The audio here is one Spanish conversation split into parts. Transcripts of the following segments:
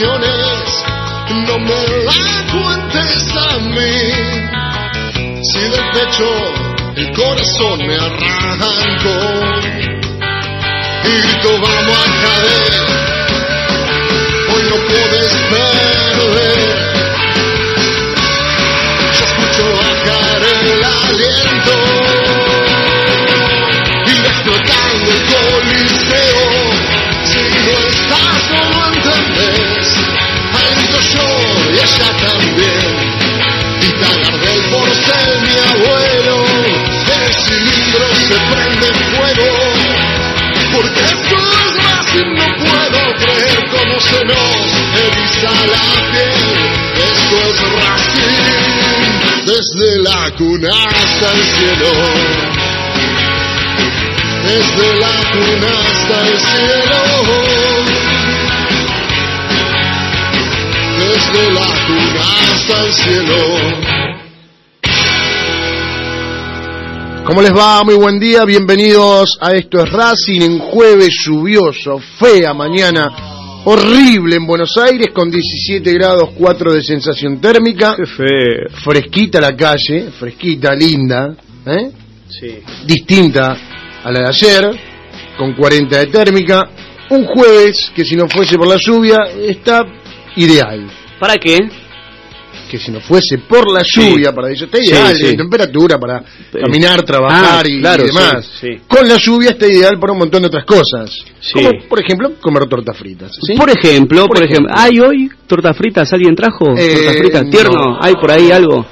no me la cuentes a mí. Si del pecho el corazón me arrancó. Y grito, vamos a caer. Hoy no puedes perder. Escucho bajar el aliento. Y explotando el coliseo. Si no estás, entendés. Yo y ella también. Y talar del porcel, mi abuelo. El cilindro se prende en fuego. Porque esto es Racing, no puedo creer cómo se nos eriza la piel. Esto es Racing, desde la cuna hasta el cielo. Desde la cuna hasta el cielo. Desde la cuna hasta el cielo. ¿Cómo les va? Muy buen día, bienvenidos a Esto es Racing en jueves lluvioso, fea mañana, horrible en Buenos Aires con 17 grados 4 de sensación térmica, Qué feo. fresquita la calle, fresquita, linda, ¿eh? Sí. distinta a la de ayer, con 40 de térmica, un jueves que si no fuese por la lluvia está ideal. ¿Para qué? que si no fuese por la Sí. lluvia, para eso está ideal, Sí, sí. de temperatura para Eh, caminar, trabajar ah, y, claro, y demás. sí, sí. Con la lluvia está ideal para un montón de otras cosas. Sí. Como, por ejemplo, comer tortas fritas. ¿sí? Por ejemplo, por, Por ejemplo. ejemplo. ¿Hay hoy tortas fritas? ¿Alguien trajo Eh, tortas fritas? no. ¿Tierno? ¿Hay por ahí algo?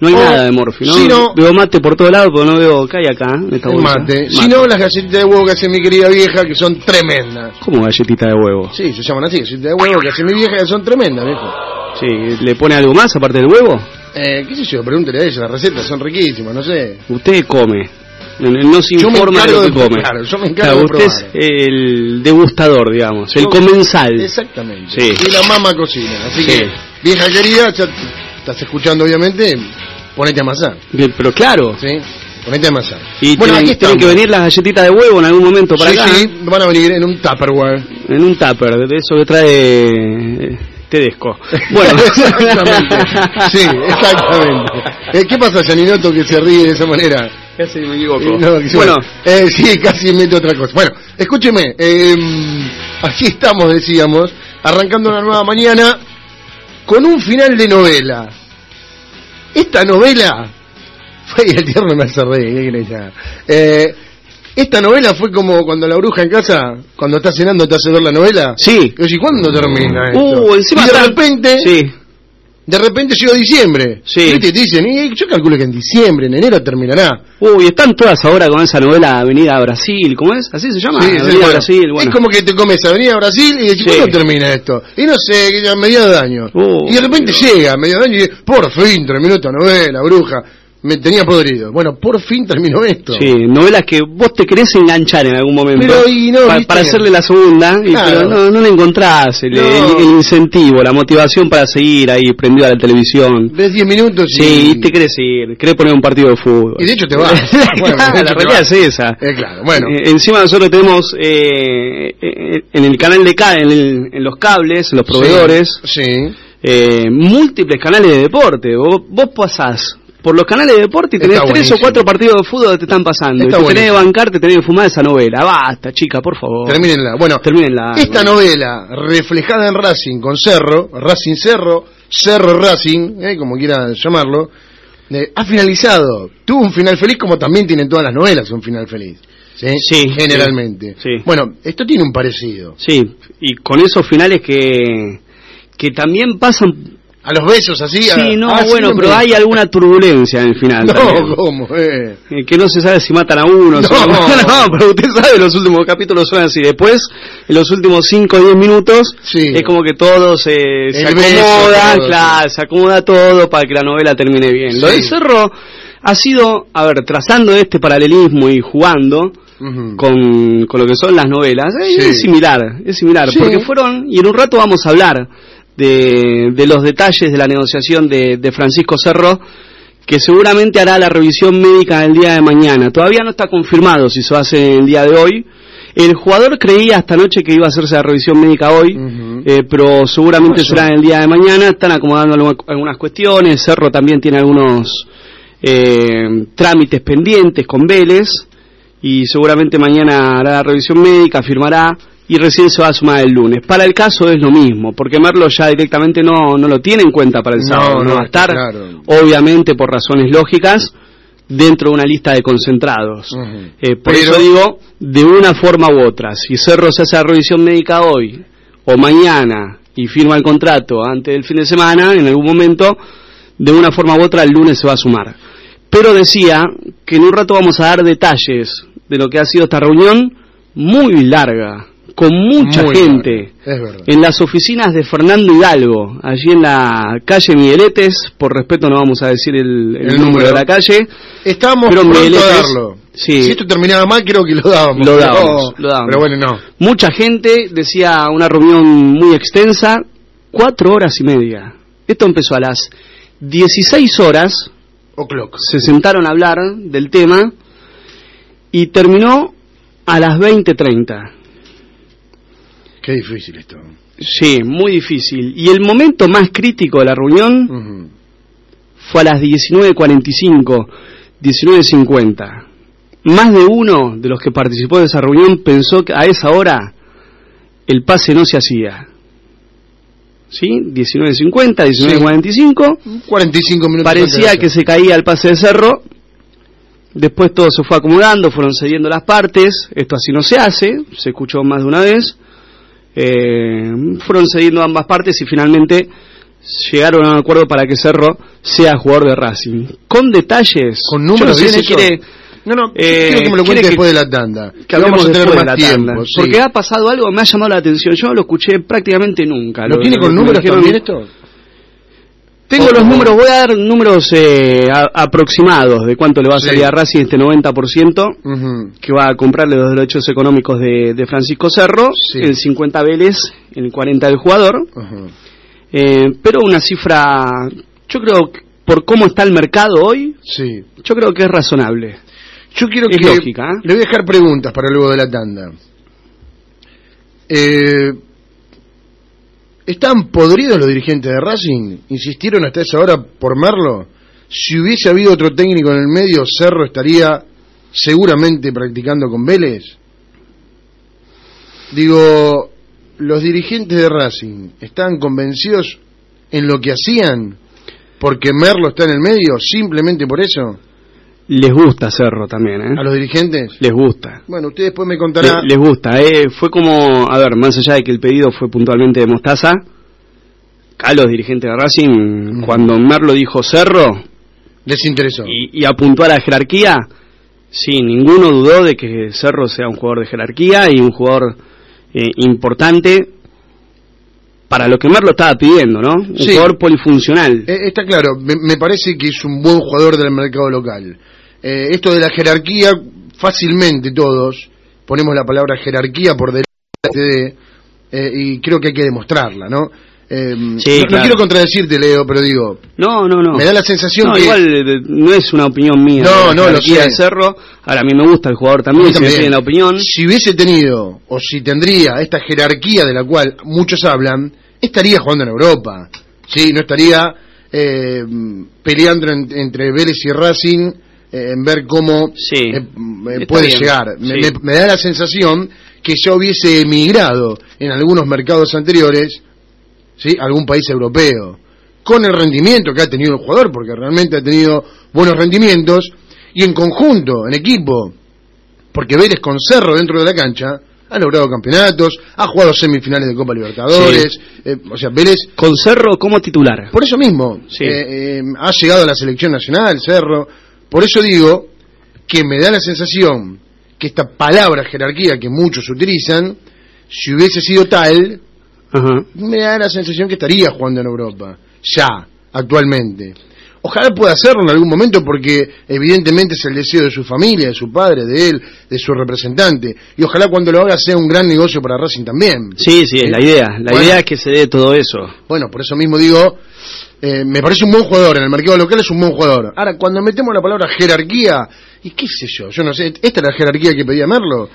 No hay O, nada de morfi, ¿no? si no- Veo mate por todos lados, pero no veo qué hay acá. en esta bolsa. mate. Si no, las galletitas de huevo que hace mi querida vieja, que son tremendas. ¿Cómo galletita de huevo? Sí, se llaman así, galletitas de huevo que hace mi vieja, que son tremendas, viejo. Sí, ¿le pone algo más aparte del huevo? Eh, qué sé yo, pregúntele a ella, las recetas son riquísimas, no sé. Usted come. No, no se informa de lo que de- come. claro, yo me encargo de usted es el degustador, digamos, el comensal. Exactamente. Sí. Y la mamá cocina. Así Sí. que, vieja querida, ya estás escuchando obviamente, ponete a amasar. Bien, Pero claro. ¿Sí? Ponete a amasar. Y bueno, tienen, aquí tienen que venir las galletitas de huevo en algún momento para sí, acá. sí, van a venir en un Tupperware. En un tupper, de eso que trae eh, Tedesco. Bueno, exactamente. Sí, exactamente. Eh, ¿Qué pasa, Janinoto, que se ríe de esa manera? Casi me equivoco. Eh, no, bueno, eh, sí, casi mete otra cosa. Bueno, escúcheme, eh, aquí estamos, decíamos, arrancando una nueva mañana con un final de novela. Esta novela fue el tierno me hace reír, ¿qué? Eh, esta novela fue como cuando la bruja en casa, cuando está cenando, te hace ver la novela. sí. Y yo, ¿y cuándo termina esto? Uh, encima y de repente, Sí, de repente llegó diciembre. Sí. Y te dicen, y yo calculo que en diciembre, en enero terminará. Uy, están todas ahora con esa novela Avenida Brasil, ¿cómo es? ¿Así se llama? Sí, Avenida bueno, Brasil, bueno. Es como que te comes Avenida Brasil y decís, Sí. ¿cuándo termina esto? Y no sé, a mediados de año. Y de repente llega a mediados de año y dice, por fin terminó esta novela, bruja. Me tenía podrido. Bueno, por fin terminó esto. Sí, novelas que vos te querés enganchar en algún momento. Pero, y no, Pa- ¿viste? para hacerle la segunda, y, pero no, no le encontrás el, No. el- el incentivo, la motivación para seguir ahí prendido a la televisión. Ves 10 minutos y... Sí, te querés ir, querés poner un partido de fútbol. Y de hecho te vas. Bueno, de Claro, la realidad es esa. Eh, claro, bueno. Eh, encima nosotros tenemos eh, en el canal de ca en, el- en los cables, en los proveedores, Sí. eh, múltiples canales de deporte. Vos, vos pasás por los canales de deporte y tenés Está tres o cuatro partidos de fútbol que te están pasando. Está y te tenés que bancar, te tenés que fumar esa novela. Basta, chica, por favor. Termínenla. Bueno, Termínenla. esta novela reflejada en Racing con Cerro, Racing Cerro, Cerro Racing, eh, como quieran llamarlo, eh, ha finalizado. Tuvo un final feliz como también tienen todas las novelas un final feliz. Sí, Sí, generalmente. sí. Bueno, esto tiene un parecido. Sí, y con esos finales que, que también pasan... A los besos así. a- Sí, no, ah, bueno, pero hay alguna turbulencia en el final. No, ¿cómo? Eh. Que no se sabe si matan a uno. si No. no, pero usted sabe, los últimos capítulos son así. Después, en los últimos 5 o 10 minutos, Sí. es como que todo se, se beso, acomoda, claro, se acomoda todo para que la novela termine bien. Lo Sí. del Cerro ha sido, a ver, trazando este paralelismo y jugando con, con lo que son las novelas, eh, Sí. es similar, es similar, Sí. porque fueron, y en un rato vamos a hablar de, de los detalles de la negociación de, de Francisco Cerro, que seguramente hará la revisión médica el día de mañana. Todavía no está confirmado si se hace el día de hoy. El jugador creía esta noche que iba a hacerse la revisión médica hoy, eh, pero seguramente será el día de mañana. Están acomodando algu- algunas cuestiones. Cerro también tiene algunos eh, trámites pendientes con Vélez y seguramente mañana hará la revisión médica, firmará y recién se va a sumar el lunes. Para el caso es lo mismo, porque Merlo ya directamente no, no lo tiene en cuenta para el No, sábado, no, va a estar, claro. obviamente por razones lógicas, dentro de una lista de concentrados. Eh, por Pero- eso digo, de una forma u otra, si Cerro se hace la revisión médica hoy o mañana y firma el contrato antes del fin de semana, en algún momento, de una forma u otra el lunes se va a sumar. Pero decía que en un rato vamos a dar detalles de lo que ha sido esta reunión muy larga, con mucha Muy gente en las oficinas de Fernando Hidalgo, allí en la calle Migueletes, por respeto no vamos a decir el, el El número, número. de la calle, Estábamos Pero pronto a Migueletes- darlo. sí. Si esto terminaba mal, creo que lo dábamos. Lo dábamos, lo dábamos. Pero bueno, no. mucha gente, decía una reunión muy extensa, cuatro horas y media. Esto empezó a las 16 horas, O'clock. se sentaron a hablar del tema y terminó a las 20.30. Qué difícil esto. Sí, muy difícil. Y el momento más crítico de la reunión fue a las 19.45, 19.50. Más de uno de los que participó de esa reunión pensó que a esa hora el pase no se hacía. ¿Sí? 19.50, 19.45. 45 minutos. Parecía que se caía el pase de cerro. Después todo se fue acomodando, fueron cediendo las partes. Esto así no se hace, se escuchó más de una vez. Eh, fueron cediendo ambas partes y finalmente llegaron a un acuerdo para que Cerro sea jugador de Racing. Con detalles. Con Yo números no sé bien si quiere No, no, Eh, quiero que me lo cuente que- después de la tanda. que después de más la tanda. tiempo. sí. Porque ha pasado algo me ha llamado la atención. Yo no lo escuché prácticamente nunca. ¿Lo tiene con que me números dijeron- también esto? Tengo los números, voy a dar números eh, a- aproximados de cuánto le va a Sí. salir a Racing este 90%, Ujú. que va a comprarle los derechos económicos de, de Francisco Cerro, Sí. el 50 Vélez, el 40 del jugador, eh, pero una cifra, yo creo, por cómo está el mercado hoy, Sí. yo creo que es razonable. Yo quiero Es que... lógica, ¿eh? Le voy a dejar preguntas para luego de la tanda. Eh, ¿Están podridos los dirigentes de Racing? ¿Insistieron hasta esa hora por Merlo? Si hubiese habido otro técnico en el medio, Cerro estaría seguramente practicando con Vélez. Digo, ¿los dirigentes de Racing están convencidos en lo que hacían porque Merlo está en el medio, simplemente por eso? Les gusta Cerro también, ¿eh? ¿A los dirigentes? Les gusta. Bueno, usted después me contará. Le- les gusta, eh. Fue como, a ver, más allá de que el pedido fue puntualmente de Mostaza, acá los dirigentes de Racing, cuando Merlo dijo Cerro Les interesó. y, y apuntó a la jerarquía, sí, ninguno dudó de que Cerro sea un jugador de jerarquía y un jugador eh, importante para lo que Merlo estaba pidiendo, ¿no? Un Sí. jugador polifuncional. Eh, está claro, me, me parece que es un buen jugador del mercado local. Eh, esto de la jerarquía, fácilmente todos ponemos la palabra jerarquía por delante de, eh, y creo que hay que demostrarla, ¿no? Eh, Sí, no, quiero contradecirte, Leo, pero digo, No, no, no. me da la sensación No, que... igual eh, no es una opinión mía. No, no, lo sé. de Cerro. Ahora, a mí me gusta el jugador también, si me la opinión. Si hubiese tenido, o si tendría esta jerarquía de la cual muchos hablan, estaría jugando en Europa. Sí, no estaría eh, peleando en- entre Vélez y Racing eh, en ver cómo Sí, eh, puede bien, llegar. Me, me- me da la sensación que ya hubiese emigrado en algunos mercados anteriores, ¿sí? algún país europeo, con el rendimiento que ha tenido el jugador, porque realmente ha tenido buenos rendimientos, y en conjunto, en equipo, porque Vélez con Cerro dentro de la cancha ha logrado campeonatos, ha jugado semifinales de Copa Libertadores, eh, o sea, Vélez, Con Cerro como titular. por eso mismo, Sí. eh, eh, ha llegado a la selección nacional, Cerro, por eso digo que me da la sensación que esta palabra jerarquía que muchos utilizan, si hubiese sido tal, Me da la sensación que estaría jugando en Europa, ya, actualmente. Ojalá pueda hacerlo en algún momento porque evidentemente es el deseo de su familia, de su padre, de él, de su representante. Y ojalá cuando lo haga sea un gran negocio para Racing también. Sí, sí, es la idea. La Bueno. idea es que se dé todo eso. Bueno, por eso mismo digo, eh, me parece un buen jugador, en el mercado local es un buen jugador. Ahora, cuando metemos la palabra jerarquía, y qué sé yo, yo no sé, ¿esta es la jerarquía que pedía Merlo?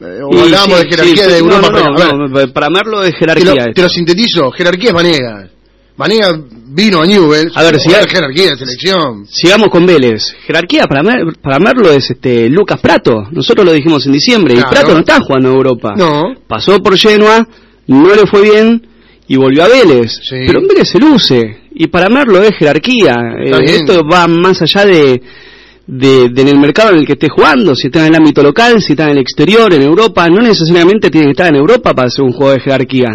Eh, o sí, de jerarquía sí, de no, Europa, no, pero, no, a ver, no, para Merlo es te, jerarquía. lo, te lo sintetizo, jerarquía es Vanegas. Vanegas vino a Newell's, A ver, si hay- jerarquía de selección. Sigamos con Vélez. Jerarquía para, Mer- para Merlo es este Lucas Prato. Nosotros lo dijimos en diciembre. Claro. Y Prato no está jugando en Europa. No, Pasó por Genoa, no le fue bien y volvió a Vélez. Pero en Vélez se luce. Y para Merlo es jerarquía. Eh, esto va más allá de, de, de en el mercado en el que esté jugando. Si está en el ámbito local, si está en el exterior, en Europa. No necesariamente tiene que estar en Europa para ser un juego de jerarquía.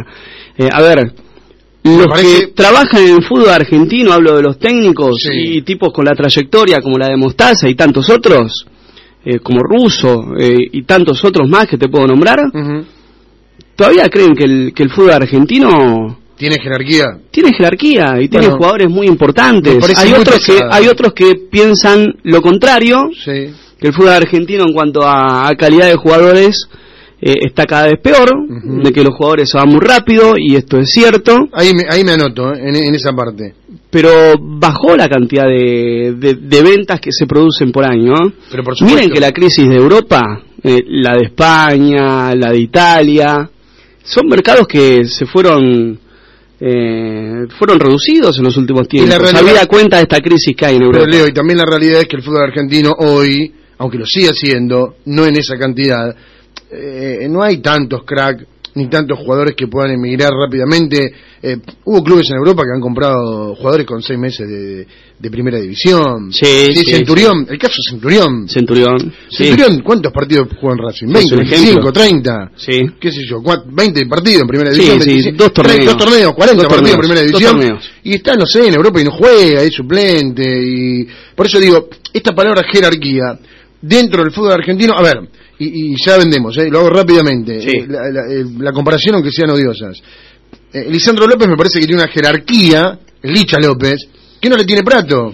Eh, a ver, los parece- que trabajan en el fútbol argentino, hablo de los técnicos Sí. y tipos con la trayectoria como la de Mostaza y tantos otros, eh, como Russo eh, y tantos otros más que te puedo nombrar, todavía creen que el, que el fútbol argentino tiene jerarquía. tiene jerarquía y tiene jugadores muy importantes. Hay otros, que, hay otros que piensan lo contrario, Sí. que el fútbol argentino en cuanto a, a calidad de jugadores eh, está cada vez peor, de que los jugadores se van muy rápido y esto es cierto. Ahí me, ahí me anoto, eh, en, en esa parte. pero bajó la cantidad de, de- de ventas que se producen por año. ¿eh? Pero por supuesto. Miren que la crisis de Europa, la de España, la de Italia, son mercados que se fueron eh, fueron reducidos en los últimos tiempos. la Habida cuenta de esta crisis que hay en Europa. Pero Leo, y también la realidad es que el fútbol argentino hoy, aunque lo sigue haciendo, no en esa cantidad, eh, no hay tantos crack ni tantos jugadores que puedan emigrar rápidamente. Eh, hubo clubes en Europa que han comprado jugadores con seis meses de, de primera división. Sí, sí, Centurión, el caso Centurión. Centurión. Centurión, ¿cuántos partidos jugó en Racing? Es 20, un 25, ejemplo. 30. sí. qué sé yo, cua- 20 partidos en primera división, sí, 25, dos torneos. dos torneos, 40 Dos partidos en primera división. Y está, no sé, en Europa y no juega, es suplente. y Por eso digo, esta palabra jerarquía, dentro del fútbol argentino, a ver, y, y ya vendemos, eh, lo hago rápidamente, Sí. eh, la, la- eh, la comparación aunque sean odiosas. Eh, Lisandro López me parece que tiene una jerarquía, Licha López, que no le tiene Prato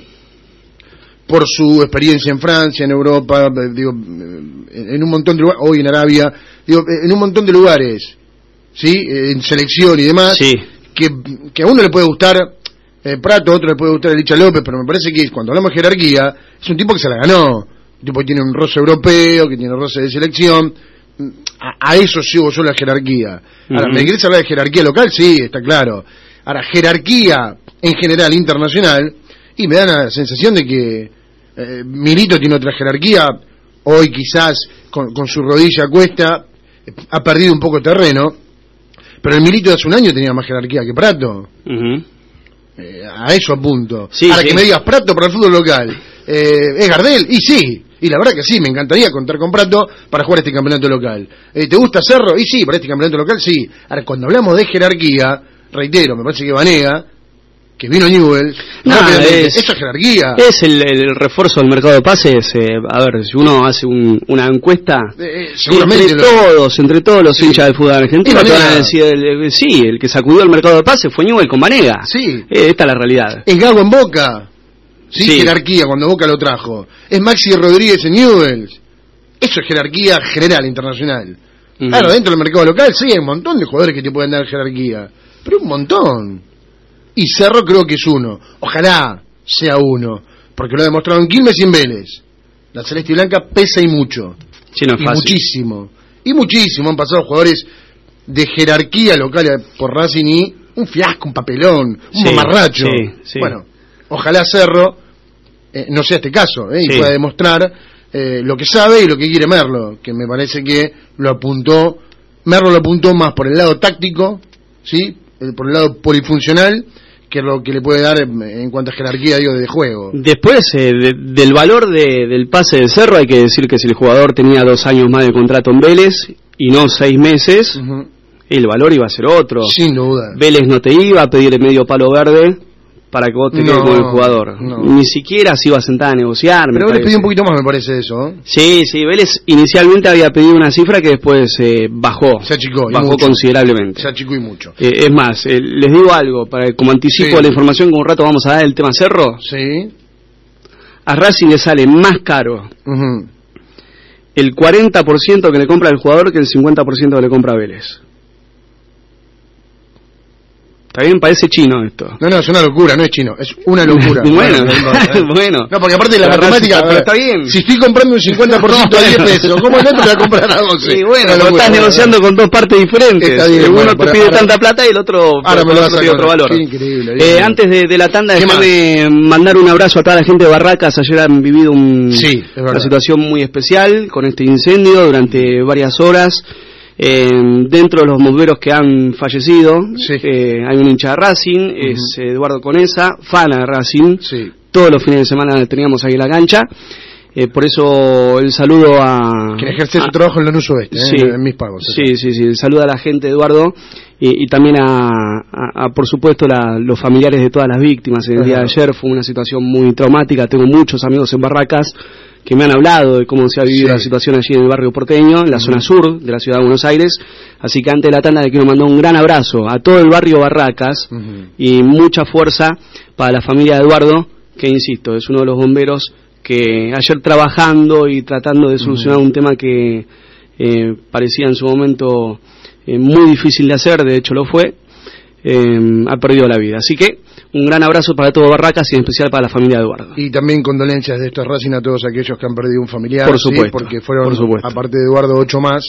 por su experiencia en Francia, en Europa, eh, digo, en un montón de lugares, hoy en Arabia, digo, en un montón de lugares, ¿sí? En selección y demás, Sí. que, que a uno le puede gustar eh, Prato, a otro le puede gustar Licha López, pero me parece que cuando hablamos de jerarquía, es un tipo que se la ganó, tipo que tiene un roce europeo, que tiene roce de selección, a, a eso sigo yo la jerarquía. Ahora. ¿me querés hablar de jerarquía local? Sí, está claro. Ahora, jerarquía en general internacional, y me da la sensación de que eh, Milito tiene otra jerarquía, hoy quizás con, con su rodilla a cuesta, ha perdido un poco de terreno, pero el Milito de hace un año tenía más jerarquía que Prato. Eh, a eso apunto. Sí, Ahora sí. que me digas Prato para el fútbol local, eh, ¿es Gardel? Y sí, y la verdad que sí, me encantaría contar con Prato para jugar este campeonato local. Eh, ¿Te gusta Cerro? Y sí, para este campeonato local sí. Ahora, cuando hablamos de jerarquía, reitero, me parece que Vanega, que vino Newell, No, es- eso es jerarquía. Es el, el refuerzo del mercado de pases. eh, a ver, si uno hace un- una encuesta, Eh, eh, entre lo- todos, entre todos los Sí. hinchas del fútbol argentino, te van a decir, el- el- sí, el que sacudió el mercado de pases fue Newell con Vanega. Sí. Eh, esta es la realidad. Es Gago en Boca. ¿Sí? Sí. Jerarquía, cuando Boca lo trajo. Es Maxi Rodríguez en Newell's. Eso es jerarquía general, internacional. Ujú. Claro, dentro del mercado local sí hay un montón de jugadores que te pueden dar jerarquía. Pero un montón. Y Cerro creo que es uno. Ojalá sea uno. Porque lo ha demostrado en Quilmes y en Vélez. La celeste y blanca pesa y mucho. Sí, no es y fácil. muchísimo. Y muchísimo. Han pasado jugadores de jerarquía local por Racing y un fiasco, un papelón, un Sí, mamarracho. sí, sí. Bueno, ojalá Cerro eh, no sea este caso eh, y Sí. pueda demostrar eh, lo que sabe y lo que quiere Merlo, que me parece que lo apuntó, Merlo lo apuntó más por el lado táctico, ¿sí? Eh, por el lado polifuncional, que lo que le puede dar en, en cuanto a jerarquía digo, de juego. Después eh, de- del valor de- del pase de Cerro, hay que decir que si el jugador tenía dos años más de contrato en Vélez y no seis meses, el valor iba a ser otro. Sin duda. Vélez no te iba a pedir el medio palo verde para que vos te No, quedes con el jugador. no. Ni siquiera se iba a sentar a negociar. Pero Vélez pidió un poquito más, me parece eso. ¿eh? Sí, sí, Vélez inicialmente había pedido una cifra que después eh, bajó. Se achicó, Bajó mucho. considerablemente. Se achicó y mucho. Eh, es más, eh, les digo algo, para como anticipo Sí. la información que un rato vamos a dar del tema Cerro, Sí. a Racing le sale más caro Ujú. el 40% que le compra el jugador que el 50% que le compra Vélez. Bien, parece chino esto. No, no, es una locura, no es chino, es una locura. Bueno, bueno. No, porque aparte de la matemática, pero está bien. si estoy comprando un 50% a 10 pesos, ¿cómo no te voy a comprar a 12? Sí, bueno, pero estás negociando con dos partes diferentes. Está bien, El bueno, uno te para- pide ahora- tanta plata y el otro, Ahora me el lo otro pide otro valor. Qué increíble, Eh, antes de, de la tanda, ¿Qué déjame mandar un abrazo a toda la gente de Barracas. Ayer han vivido un- Sí, una situación muy especial con este incendio durante varias horas. Eh, dentro de los bomberos que han fallecido, Sí. eh, hay un hincha de Racing, es Eduardo Conesa, fana de Racing. Sí. Todos los fines de semana teníamos ahí la cancha. Eh, por eso el saludo a... Quien ejerce a- su trabajo en la Lanús Oeste, ¿eh? Sí. en mis pagos. Sí, sí, sí. Saluda a la gente, Eduardo, y, y también a, a- a, por supuesto, la- los familiares de todas las víctimas. El día de ayer fue una situación muy traumática. Tengo muchos amigos en Barracas que me han hablado de cómo se ha vivido Sí. la situación allí en el barrio porteño, en la zona sur de la ciudad de Buenos Aires. Así que antes de la tanda le quiero mandar un gran abrazo a todo el barrio Barracas y mucha fuerza para la familia de Eduardo, que insisto, es uno de los bomberos que ayer trabajando y tratando de solucionar un tema que eh, parecía en su momento eh, muy difícil de hacer, de hecho lo fue, eh, ha perdido la vida. Así que un gran abrazo para todo Barracas y en especial para la familia de Eduardo. Y también condolencias de estos Racing a todos aquellos que han perdido un familiar. Por ¿sí? supuesto, Porque fueron, por supuesto. aparte de Eduardo, ocho más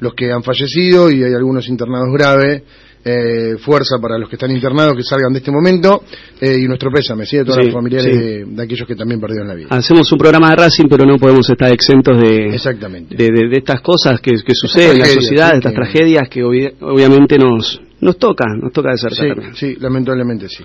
los que han fallecido y hay algunos internados graves. Eh, fuerza para los que están internados que salgan de este momento eh, y nuestro pésame, ¿sí? A todos Sí, los familiares sí. de, de aquellos que también perdieron la vida. Hacemos un programa de Racing, pero no podemos estar exentos de, Exactamente. de, de- de estas cosas que, que suceden en la sociedad, sí, de estas que- tragedias que obvi- obviamente nos, nos tocan, nos toca de cerca Sí, también. sí, lamentablemente sí.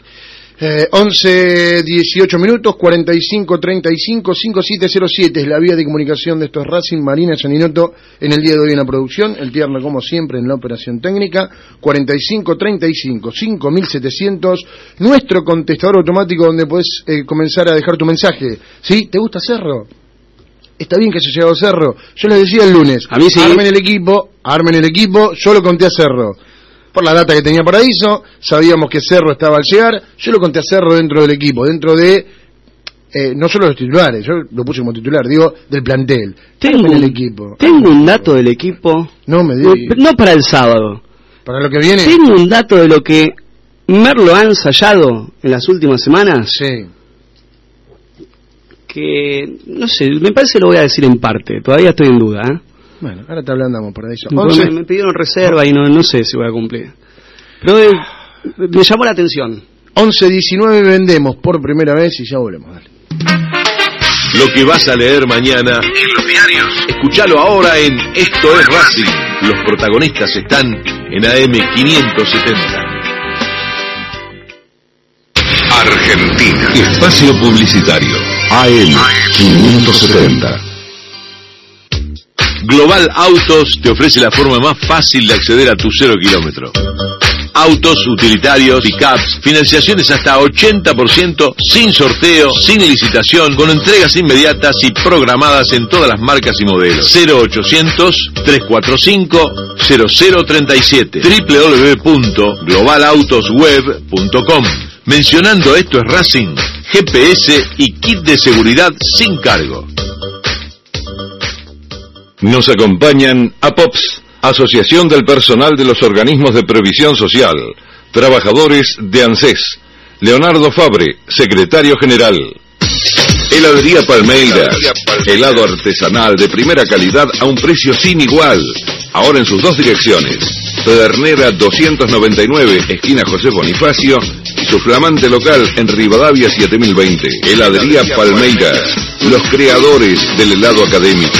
Eh, 11, 18 minutos, 45, 35, 5707 es la vía de comunicación de estos Racing, Marina Yaninoto en el día de hoy en la producción, el tierno como siempre en la operación técnica, 45, 35, 5700, nuestro contestador automático donde puedes eh, comenzar a dejar tu mensaje. ¿Sí? ¿Te gusta Cerro? Está bien que haya llegado Cerro. Yo les decía el lunes, A mí sí. armen el equipo, armen el equipo, yo lo conté a Cerro por la data que tenía Paraíso, sabíamos que Cerro estaba al llegar, yo lo conté a Cerro dentro del equipo, dentro de, eh, no solo los titulares, yo lo puse como titular, digo, del plantel. Tengo el equipo. tengo un dato del equipo, No me no, digas. no para el sábado, Para lo que viene, tengo un dato de lo que Merlo ha ensayado en las últimas semanas, sí. que, no sé, me parece que lo voy a decir en parte, todavía estoy en duda, ¿eh? Bueno, ahora te hablamos, Paraíso. Porque 11, Me, me pidieron reserva y no, no sé si voy a cumplir. Pero eh, me llamó la atención. 11, 19 vendemos por primera vez y ya volvemos, dale. Lo que vas a leer mañana en los diarios. Escúchalo ahora en Esto es Racing. Los protagonistas están en AM 570. Argentina. Espacio publicitario. AM 570. Global Autos te ofrece la forma más fácil de acceder a tu cero kilómetro. Autos, utilitarios, pickups, financiaciones hasta 80% sin sorteo, sin licitación, con entregas inmediatas y programadas en todas las marcas y modelos. 0800 345 0037 www.globalautosweb.com Mencionando esto es Racing, GPS y kit de seguridad sin cargo. Nos acompañan APOPS, Asociación del Personal de los Organismos de Previsión Social, trabajadores de ANSES, Leonardo Fabre, secretario general. Heladería Palmeiras, helado artesanal de primera calidad a un precio sin igual. Ahora en sus dos direcciones. Pedernera 299, esquina José Bonifacio, y su flamante local en Rivadavia 7020. Heladería Palmeiras, los creadores del helado académico.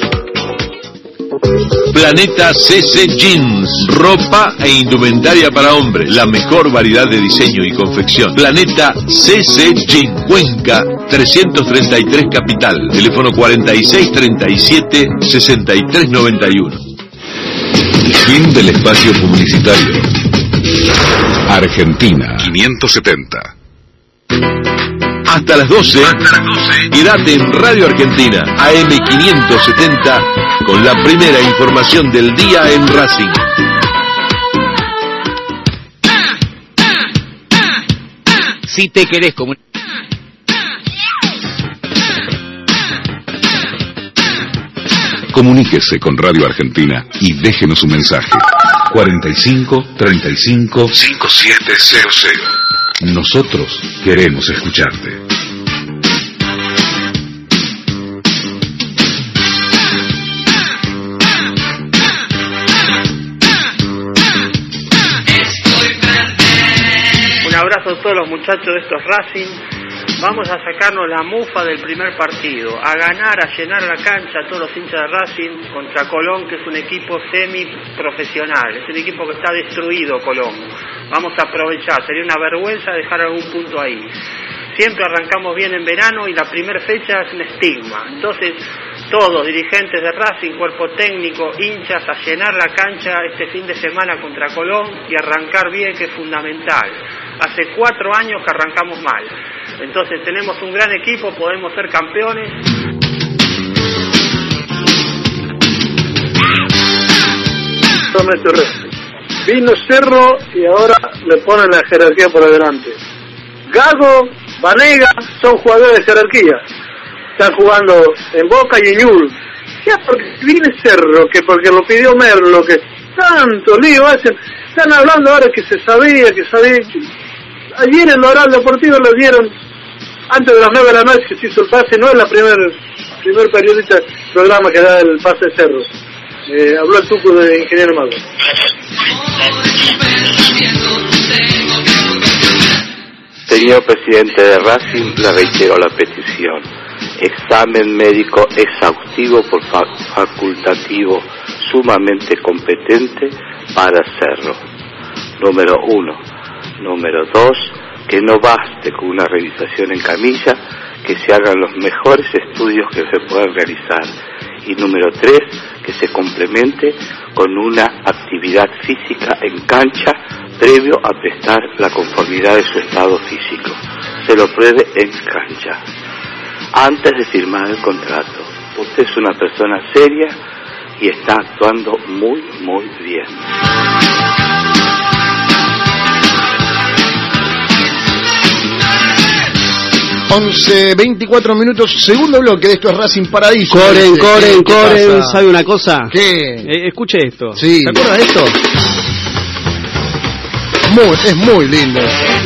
Planeta CC Jeans, ropa e indumentaria para hombres, la mejor variedad de diseño y confección. Planeta CC Jeans, Cuenca 333 Capital, teléfono 4637 6391. Fin del espacio publicitario. Argentina 570. Hasta las 12, quédate en Radio Argentina, AM570, con la primera información del día en Racing. Si te querés comunicar. Comuníquese con Radio Argentina y déjenos un mensaje. 45 35 5700. Nosotros queremos escucharte. Un abrazo a todos los muchachos de estos Racing. Vamos a sacarnos la mufa del primer partido, a ganar, a llenar la cancha a todos los hinchas de Racing contra Colón, que es un equipo semi-profesional, es un equipo que está destruido Colón. Vamos a aprovechar, sería una vergüenza dejar algún punto ahí. Siempre arrancamos bien en verano y la primera fecha es un estigma. Entonces, todos, dirigentes de Racing, cuerpo técnico, hinchas, a llenar la cancha este fin de semana contra Colón y arrancar bien, que es fundamental. Hace cuatro años que arrancamos mal. Entonces tenemos un gran equipo, podemos ser campeones. Vino Cerro y ahora le ponen la jerarquía por delante. Gago, Vanega son jugadores de jerarquía. Están jugando en Boca y en Ñul. Ya porque viene Cerro, que porque lo pidió Merlo, que tanto lío hacen. Están hablando ahora que se sabía, que sabía. Ayer en Oral Deportivo lo dieron antes de las 9 de la noche que se hizo el pase, no es la primer, primer periodista programa que da el pase de Cerro. Eh, habló el tuco de Ingeniero Mago. Señor presidente de Racing, le reitero la petición. Examen médico exhaustivo por fa- facultativo sumamente competente para hacerlo. Número uno. Número dos, que no baste con una revisación en camilla, que se hagan los mejores estudios que se puedan realizar. Y número tres, que se complemente con una actividad física en cancha previo a prestar la conformidad de su estado físico. Se lo pruebe en cancha. Antes de firmar el contrato, usted es una persona seria y está actuando muy, muy bien. 11, 24 minutos, segundo bloque de esto es Racing Paradiso. Coren, Coren, ¿qué Coren? ¿sabe una cosa? ¿Qué? Eh, escuche esto. Sí. ¿Se acuerda de esto? Muy, es muy lindo.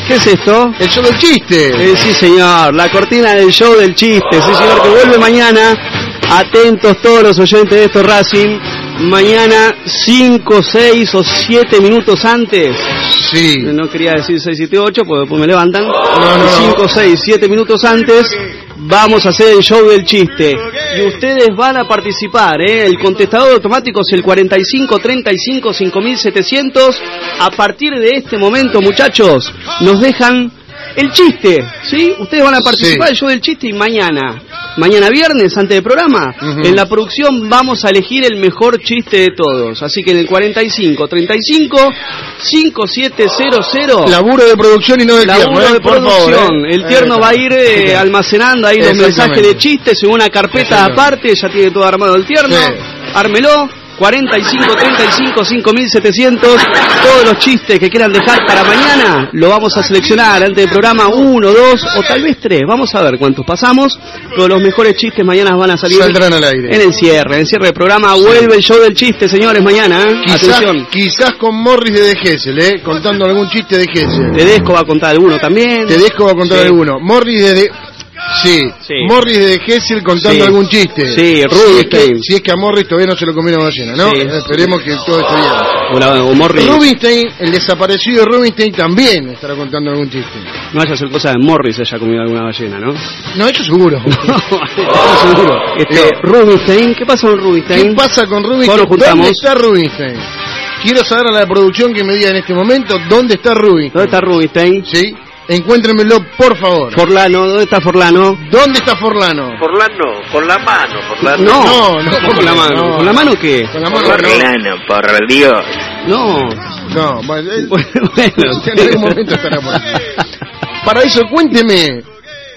¿Qué es esto? El show del chiste. Eh, sí, señor, la cortina del show del chiste. Sí, señor, que vuelve mañana. Atentos todos los oyentes de esto Racing. Mañana 5, 6 o 7 minutos antes. Sí. No quería decir 6, 7, 8 porque después me levantan. no. 5, 6, 7 minutos antes vamos a hacer el show del chiste. Y ustedes van a participar, ¿eh? El contestador automático es el 45 35 5700. A partir de este momento, muchachos, nos dejan el chiste, ¿sí? Ustedes van a participar Sí. del show del chiste y mañana, mañana viernes, antes del programa, en la producción vamos a elegir el mejor chiste de todos. Así que en el 45 35 5700 Laburo de producción y no de Laburo tierno, ¿eh? de Por favor, producción. ¿eh? El tierno Eh, va a ir eh, almacenando ahí los mensajes de chistes en una carpeta aparte, ya tiene todo armado el tierno. Sí. Ármelo. 45, 35, 5700. Todos los chistes que quieran dejar para mañana lo vamos a seleccionar antes del programa. Uno, dos o tal vez tres. Vamos a ver cuántos pasamos. Pero los mejores chistes mañana van a salir Saldrán al aire. en el cierre. En el cierre del programa vuelve el show del chiste, señores, mañana. ¿eh? Quizás, Atención. quizás con Morris de De Gessel, ¿eh? Contando algún chiste de Gessel. Tedesco va a contar alguno también. Tedesco va a contar Sí. alguno. Morris de... De- Sí. Sí. Morris de Gessel contando Sí. algún chiste. Sí, si es, que, Rubinstein. si es que a Morris todavía no se lo comió una ballena, ¿no? Sí. Esperemos que todo esté bien. O Morris. Rubinstein, el desaparecido Rubinstein también estará contando algún chiste. No vaya a ser cosa de Morris haya comido alguna ballena, ¿no? No, eso seguro. Eso seguro. Este, Rubinstein, ¿qué pasa con Rubinstein? ¿Qué pasa con ¿Cuándo Rubinstein? ¿Dónde está Rubinstein? Quiero saber a la producción que me diga en este momento dónde está Rubinstein. ¿Dónde está Rubinstein? Sí, encuéntrenmelo por favor. Forlano, ¿dónde está Forlano? ¿Dónde está Forlano? Forlano, con la mano, Forlano. No, No, no, ¿cómo con la mano. no. ¿Con la mano qué? Con la mano no. Por Dios. No. No, bueno, él- Bueno, en algún momento estará por ahí. Para eso, cuénteme.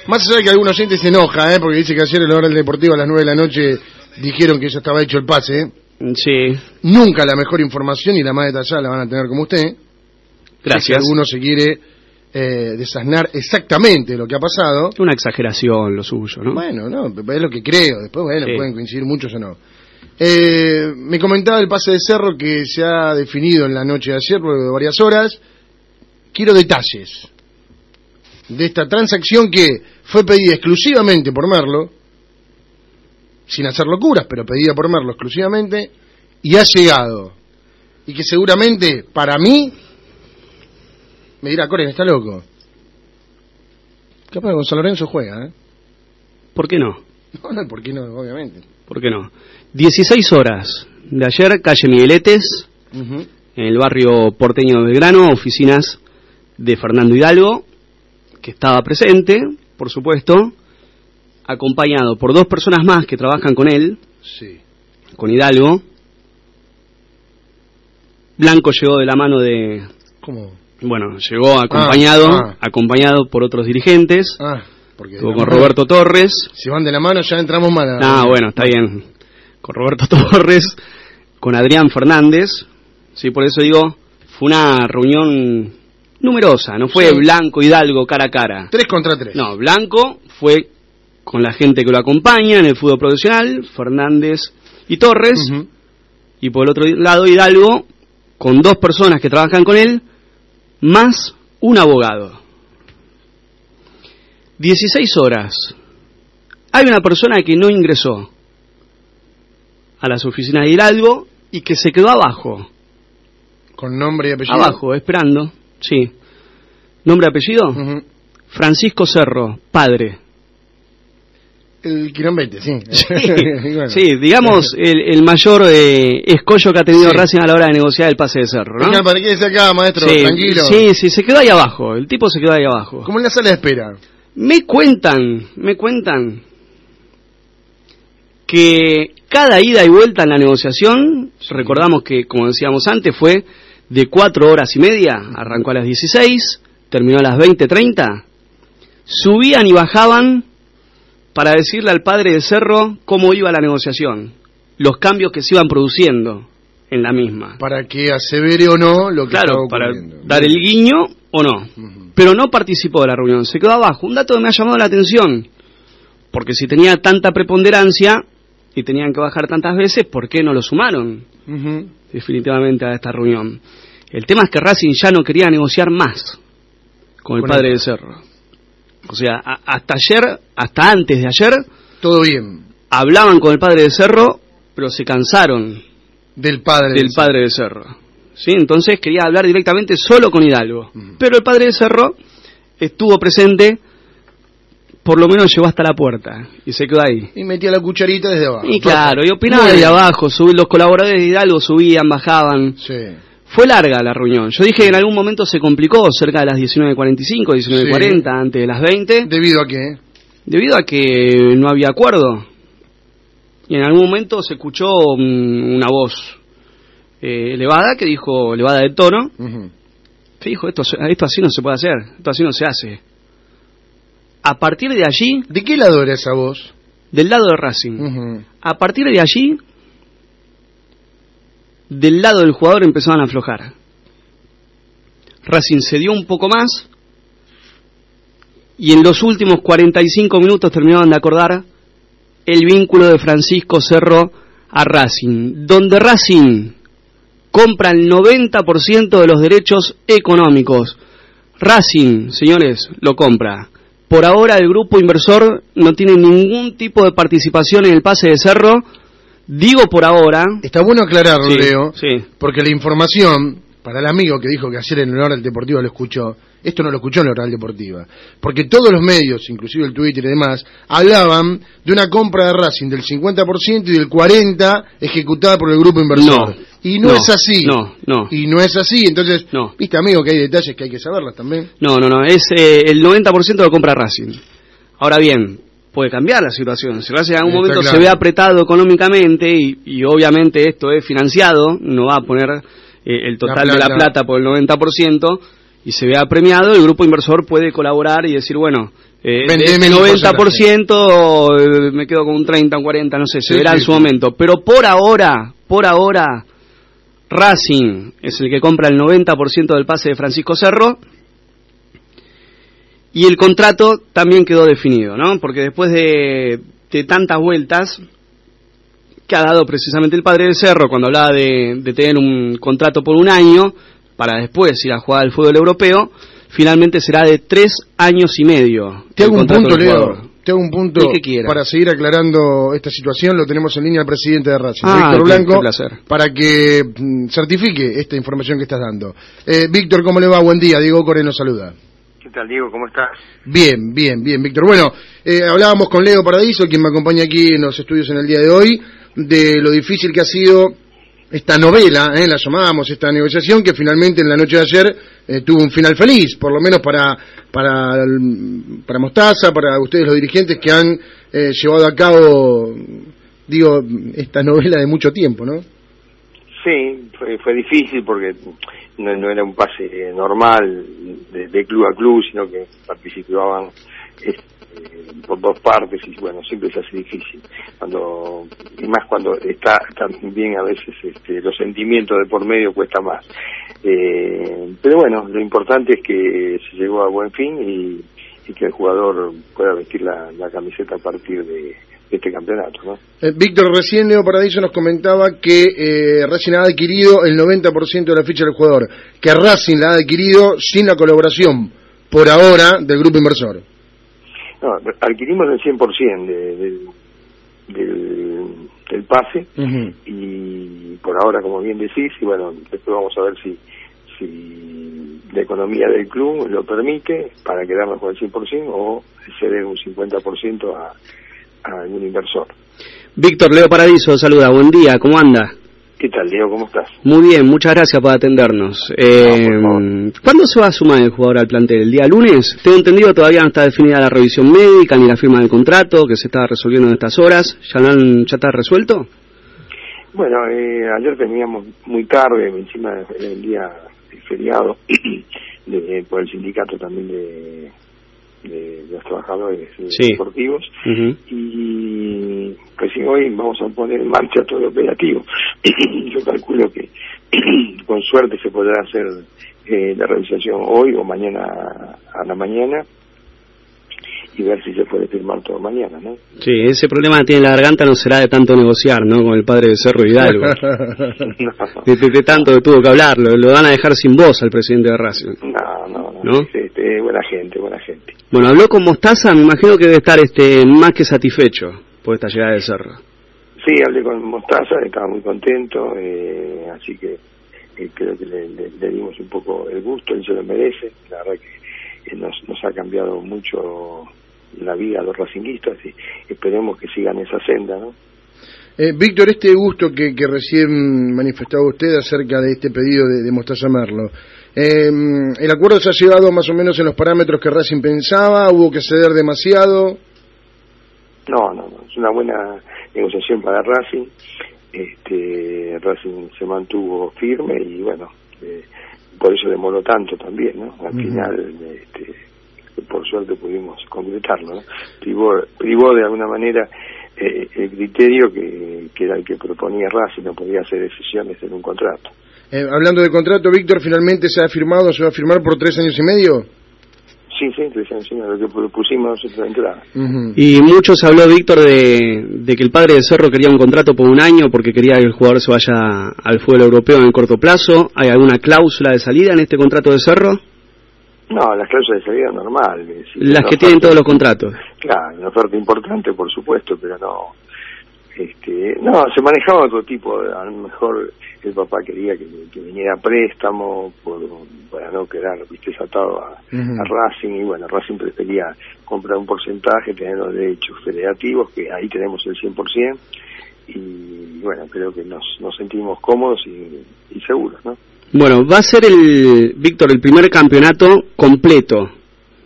Más allá de que algunos oyentes se enoja, ¿eh? porque dice que ayer en la hora del deportivo a las 9 de la noche dijeron que ya estaba hecho el pase. ¿eh? Sí, Nunca la mejor información y la más detallada la van a tener como usted. Si gracias. alguno se quiere eh, desasnar exactamente lo que ha pasado. Una exageración lo suyo, ¿no? Bueno, no, es lo que creo. Después, bueno, Sí. pueden coincidir muchos o no. Eh, me comentaba el pase de cerro que se ha definido en la noche de ayer, luego de varias horas. Quiero detalles de esta transacción que fue pedida exclusivamente por Merlo, sin hacer locuras, pero pedida por Merlo exclusivamente, y ha llegado. Y que seguramente, para mí, me dirá, Coren, está loco. Capaz que Gonzalo Lorenzo juega, ¿eh? ¿Por qué no? No, no, ¿por qué no? Obviamente. ¿Por qué no? 16 horas de ayer, calle Migueletes, en el barrio porteño de Belgrano, oficinas de Fernando Hidalgo, que estaba presente, por supuesto, acompañado por dos personas más que trabajan con él, Sí. con Hidalgo. Blanco llegó de la mano de, ¿Cómo? Bueno, llegó acompañado, ah. acompañado por otros dirigentes, Ah, porque... con mano- Roberto Torres, Si van de la mano ya entramos mal. Ah, bueno, está bien. Con Roberto Torres, con Adrián Fernández. Sí, por eso digo, fue una reunión numerosa, no fue Sí. Blanco Hidalgo cara a cara. Tres contra tres. No, Blanco fue con la gente que lo acompaña en el fútbol profesional, Fernández y Torres, y por el otro lado Hidalgo con dos personas que trabajan con él, más un abogado. 16 horas. Hay una persona que no ingresó a las oficinas de Hidalgo y que se quedó abajo, Con nombre y apellido. abajo, esperando, sí. ¿Nombre y apellido? Francisco Cerro, padre. El quirombete, sí. Sí, Y bueno. sí, digamos el, el mayor eh, escollo que ha tenido Sí. Racing a la hora de negociar el pase de Cerro, ¿no? Venga, ¿Para qué dice acá, maestro? Sí, Tranquilo. sí, sí, se quedó ahí abajo, el tipo se quedó ahí abajo. Como en la sala de espera. Me cuentan, me cuentan que cada ida y vuelta en la negociación, recordamos que, como decíamos antes, fue de cuatro horas y media, arrancó a las 16, terminó a las 20.30, subían y bajaban para decirle al padre de Cerro cómo iba la negociación, los cambios que se iban produciendo en la misma. Para que asevere o no lo que Claro, para dar el guiño o no. Pero no participó de la reunión, se quedó abajo. Un dato que me ha llamado la atención, porque si tenía tanta preponderancia y tenían que bajar tantas veces, ¿por qué no lo sumaron definitivamente a esta reunión? El tema es que Racing ya no quería negociar más con el Con padre de Cerro. O sea, a- hasta ayer, hasta antes de ayer, Todo bien. hablaban con el padre de Cerro, pero se cansaron Del padre. del padre de Cerro. ¿Sí? Entonces quería hablar directamente solo con Hidalgo. Pero el padre de Cerro estuvo presente, por lo menos llegó hasta la puerta y se quedó ahí. Y metía la cucharita desde abajo. Y claro, y opinaba desde abajo, subí- los colaboradores de Hidalgo subían, bajaban. Sí. Fue larga la reunión. Yo dije que en algún momento se complicó, cerca de las 19.45, 19.40, antes de las 20, ¿Debido a qué? debido a que no había acuerdo. Y en algún momento se escuchó mm, una voz eh, elevada que dijo, elevada de tono, Ujú. que dijo, esto, esto así no se puede hacer, esto así no se hace. A partir de allí, ¿De qué lado era esa voz? del lado de Racing, a partir de allí, del lado del jugador empezaban a aflojar. Racing cedió un poco más y en los últimos 45 minutos terminaban de acordar el vínculo de Francisco Cerro a Racing, donde Racing compra el 90% de los derechos económicos. Racing, señores, lo compra. Por ahora el grupo inversor no tiene ningún tipo de participación en el pase de Cerro, Digo por ahora. Está bueno aclararlo, Sí, Leo, sí. porque la información, para el amigo que dijo que ayer en el Oral Deportivo lo escuchó, esto no lo escuchó en el Oral Deportiva, porque todos los medios, inclusive el Twitter y demás, hablaban de una compra de Racing del 50% y del 40% ejecutada por el grupo inversor. No, y no, no, es así. no, no. Y no es así, entonces, No. viste amigo que hay detalles que hay que saberlas también. No, no, no, es eh, el 90% lo compra Racing. Ahora bien, puede cambiar la situación. Si Racing en algún Está momento claro. se ve apretado económicamente y, y obviamente esto es financiado, no va a poner eh, el total La de la plata. por el 90% y se vea premiado, el grupo inversor puede colaborar y decir, bueno, eh, de Vendeme este un 90% eh, me quedo con un 30, un 40, no sé, se Sí, verá sí, en su sí. momento. Pero por ahora, por ahora, Racing es el que compra el 90% del pase de Francisco Cerro y el contrato también quedó definido, ¿no? Porque después de, de tantas vueltas que ha dado precisamente el padre del Cerro cuando hablaba de, de tener un contrato por un año para después ir a jugar al fútbol europeo, finalmente será de tres años y medio. Te hago un punto, Leo. Te hago un punto para seguir aclarando esta situación. Lo tenemos en línea al presidente de Racing, Ah, Víctor Blanco, para que mm, certifique esta información que estás dando. Eh, Víctor, ¿cómo le va? Buen día. Diego Core nos saluda. ¿Qué tal, Diego? ¿Cómo estás? Bien, bien, bien, Víctor. Bueno, eh, hablábamos con Leo Paradiso, quien me acompaña aquí en los estudios en el día de hoy, de lo difícil que ha sido esta novela, eh, la llamábamos, esta negociación, que finalmente en la noche de ayer eh, tuvo un final feliz, por lo menos para, para, para Mostaza, para ustedes los dirigentes que han eh, llevado a cabo, digo, esta novela de mucho tiempo, ¿no? Sí, fue, fue difícil porque no, no era un pase normal de, de club a club, sino que participaban este, por dos partes y bueno, siempre se hace difícil. Cuando, y más cuando está también a veces este, los sentimientos de por medio cuesta más. Eh, pero bueno, lo importante es que se llegó a buen fin y, que el jugador pueda vestir la, camiseta a partir de este campeonato, ¿no? Eh, Víctor, recién Leo Paradiso nos comentaba que eh, Racing ha adquirido el 90% de la ficha del jugador, que Racing la ha adquirido sin la colaboración, por ahora, del grupo inversor. No, adquirimos el 100% de, del, del, del pase y por ahora, como bien decís, y bueno, después vamos a ver si, si la economía del club lo permite para quedarnos con el 100% o ceder un 50% a, a algún inversor. Víctor Leo Paradiso, saluda, buen día, ¿cómo anda? ¿Qué tal, Diego? ¿Cómo estás? Muy bien, muchas gracias por atendernos. Eh, ¿Cuándo se va a sumar el jugador al plantel? ¿El día lunes? Tengo entendido todavía no está definida la revisión médica ni la firma del contrato, que se está resolviendo en estas horas. ¿Ya, han- ya está resuelto? Bueno, eh, ayer teníamos muy tarde, encima del día feriado, de- por el sindicato también de, de los trabajadores eh, Sí. deportivos, Ujú. y recién hoy vamos a poner en marcha todo el operativo. Yo calculo que con suerte se podrá hacer eh, la realización hoy o mañana a la mañana y ver si se puede firmar todo mañana, ¿no? Sí, ese problema que tiene la garganta no será de tanto negociar, ¿no? Con el padre de Cerro Hidalgo. de, de- de tanto que tuvo que hablar, lo, lo van a dejar sin voz al presidente de Racing. No, no, no. ¿No? es, este, buena gente, buena gente. Bueno, habló con Mostaza, me imagino que debe estar este más que satisfecho por esta llegada de Cerro. Sí, hablé con Mostaza, estaba muy contento, eh, así que eh, creo que le, le- le dimos un poco el gusto, él se lo merece, la verdad que eh, nos, nos ha cambiado mucho la vida a los racinguistas y esperemos que sigan esa senda, ¿no? Eh, Víctor, este gusto que, que recién manifestaba usted acerca de este pedido de, de Mostaza Merlo, eh, ¿el acuerdo se ha llevado más o menos en los parámetros que Racing pensaba? ¿Hubo que ceder demasiado? No, no, no, es una buena negociación para Racing. Este, Racing se mantuvo firme y bueno, eh, por eso demoró tanto también, ¿no? Al final, este, por suerte pudimos concretarlo, ¿no? Privó, privó de alguna manera eh, el criterio que, que era el que proponía Racing, no podía hacer decisiones en un contrato. Eh, hablando de contrato, Víctor, ¿finalmente se ha firmado, se va a firmar por tres años y medio? Sí, sí, tres años y medio, lo que propusimos nosotros de entrada. Y mucho se habló, Víctor, de, de que el padre de Cerro quería un contrato por un año porque quería que el jugador se vaya al fútbol europeo en el corto plazo. ¿Hay alguna cláusula de salida en este contrato de Cerro? No, las cláusulas de salida normal. es decir, Las que tienen todos los contratos. Claro, una oferta importante, por supuesto, pero no este, no, se manejaba otro tipo, a lo mejor el papá quería que, que viniera a préstamo por, para no quedar viste atado a, a Racing y bueno, Racing prefería comprar un porcentaje, tener los derechos federativos, que ahí tenemos el 100%, y bueno, creo que nos, nos sentimos cómodos y, y seguros, ¿no? Bueno, va a ser el, Víctor, el primer campeonato completo,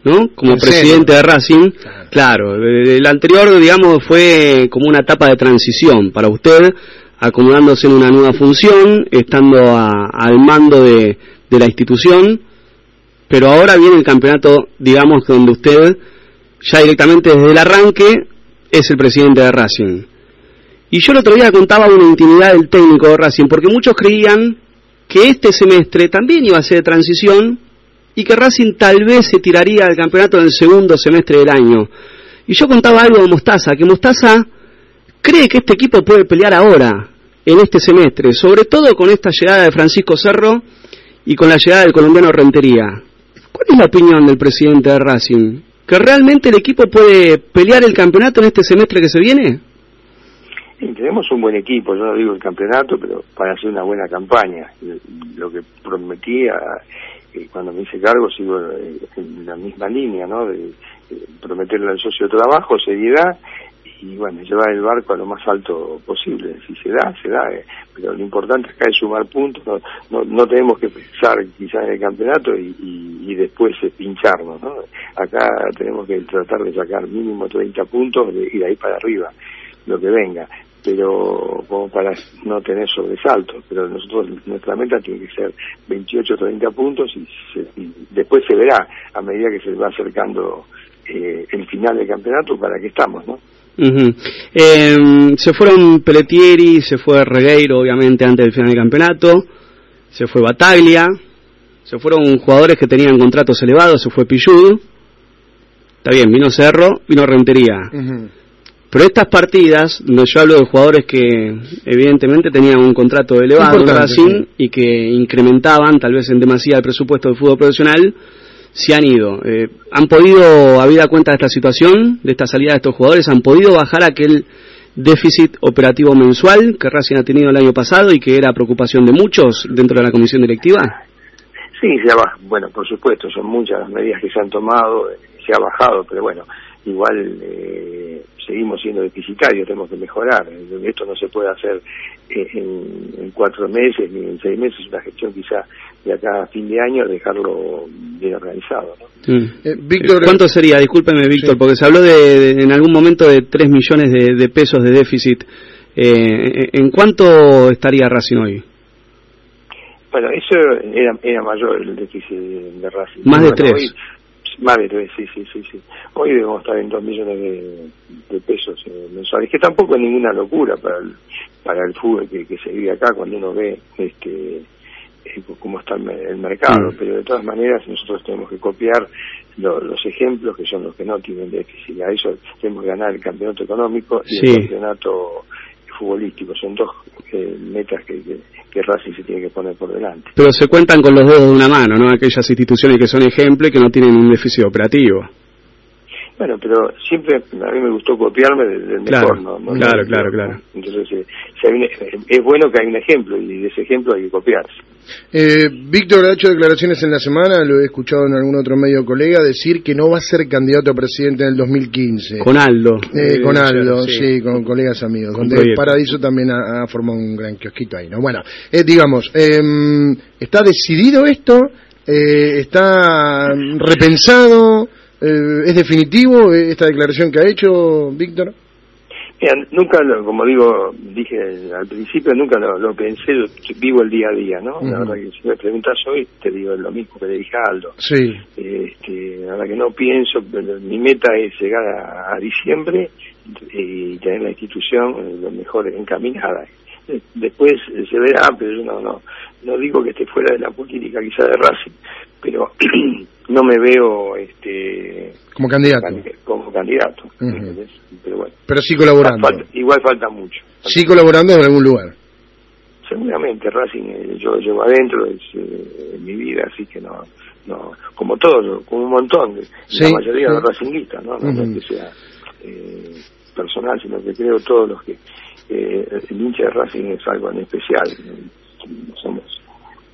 ¿no? Como ¿En presidente de Racing. Claro, el anterior, digamos, fue como una etapa de transición para usted, acomodándose en una nueva función, estando a- al mando de, de la institución, pero ahora viene el campeonato, digamos, donde usted ya directamente desde el arranque es el presidente de Racing. Y yo el otro día contaba una intimidad del técnico de Racing, porque muchos creían que este semestre también iba a ser de transición y que Racing tal vez se tiraría al campeonato en el segundo semestre del año. Y yo contaba algo de Mostaza, que Mostaza cree que este equipo puede pelear ahora, en este semestre, sobre todo con esta llegada de Francisco Cerro y con la llegada del colombiano Rentería. ¿Cuál es la opinión del presidente de Racing? ¿Que realmente el equipo puede pelear el campeonato en este semestre que se viene? Tenemos un buen equipo, yo no digo el campeonato, pero para hacer una buena campaña. Lo que prometía eh, cuando me hice cargo, sigo en la misma línea, ¿no? De, prometerle al socio trabajo, seriedad y bueno, llevar el barco a lo más alto posible. Si se da, se da, eh, pero lo importante acá es sumar puntos, no, no, no tenemos que pensar quizás en el campeonato y, y, después eh, pincharnos, ¿no? Acá tenemos que tratar de sacar mínimo 30 puntos de- y de ahí para arriba, lo que venga pero como para no tener sobresaltos, pero nosotros nuestra meta tiene que ser 28 30 puntos y, se- y después se verá a medida que se va acercando eh, el final del campeonato para qué estamos, ¿no? Eh, se fueron Pelletieri, se fue Regueiro, obviamente, antes del final del campeonato, se fue Bataglia, se fueron jugadores que tenían contratos elevados, se fue Pillud, está bien, vino Cerro, vino Rentería. Pero estas partidas, no, yo hablo de jugadores que evidentemente tenían un contrato elevado en Racing sí. y que incrementaban tal vez en demasía el presupuesto del fútbol profesional, se han ido. Eh, ¿Han podido, habida cuenta de esta situación, de esta salida de estos jugadores, han podido bajar aquel déficit operativo mensual que Racing ha tenido el año pasado y que era preocupación de muchos dentro de la comisión directiva? Sí, se ha baj- bueno, por supuesto, son muchas las medidas que se han tomado, eh, se ha bajado, pero bueno, igual eh, seguimos siendo deficitarios, tenemos que mejorar. Eh, Esto no se puede hacer eh, en, cuatro meses ni en seis meses, una gestión quizá de acá a fin de año, dejarlo bien organizado. ¿no? Mm. Eh, Víctor, ¿Cuánto sería? Discúlpeme, Víctor, Sí. porque se habló de, de- en algún momento de 3 millones de, de pesos de déficit. Eh, ¿En cuánto estaría Racing hoy? Bueno, eso era, era mayor el déficit de Racing. Más de Bueno, tres. hoy- más de tres, sí, sí, sí, sí. Hoy debemos estar en dos millones de, de pesos eh, mensuales, que tampoco es ninguna locura para el, para el fútbol que, que se vive acá cuando uno ve este eh, cómo está el, me- el mercado, Mm. pero de todas maneras nosotros tenemos que copiar lo- los ejemplos que son los que no tienen déficit. A eso tenemos que ganar el campeonato económico y Sí. el campeonato futbolístico. Son dos eh, metas que, que, que Racing se tiene que poner por delante. Pero se cuentan con los dedos de una mano, ¿no? Aquellas instituciones que son ejemplo y que no tienen un déficit operativo. Bueno, pero siempre a mí me gustó copiarme del, del Claro, mejor, ¿no? No claro, claro, claro. Entonces, eh, si hay un- es bueno que hay un ejemplo y de ese ejemplo hay que copiarse. Eh, Víctor ha hecho declaraciones en la semana, lo he escuchado en algún otro medio colega, decir que no va a ser candidato a presidente en el 2015. Con Aldo. Eh, con Aldo, sí. sí, con colegas amigos, Con donde. Paradiso también ha, ha formado un gran kiosquito ahí, ¿no? Bueno, eh, digamos, em, ¿está decidido esto? Eh, ¿Está repensado? Eh, ¿Es definitivo eh, esta declaración que ha hecho Víctor? Mira, nunca, lo- como digo, dije al principio, nunca lo, lo pensé, yo vivo el día a día, ¿no? La Ujú. verdad que si me preguntas hoy, te digo lo mismo que le dije a Aldo. Sí. Este, la verdad que no pienso, pero mi meta es llegar a, a diciembre y tener la institución eh, lo mejor encaminada. Eh, Después eh, se verá, pero yo no, no, no digo que esté fuera de la política quizá de Racing, pero no me veo este Como candidato. candi- como candidato. Pero bueno, Pero sí colaborando. falta- igual falta mucho. Sí colaborando en algún lugar. Seguramente Racing eh, yo llevo adentro, es eh, mi vida, así que no, no como todos, como un montón, de, Sí, la mayoría sí. de los racinguistas, ¿no? No, es que sea eh, personal, sino que creo todos los que eh, el hincha de Racing es algo en especial. Somos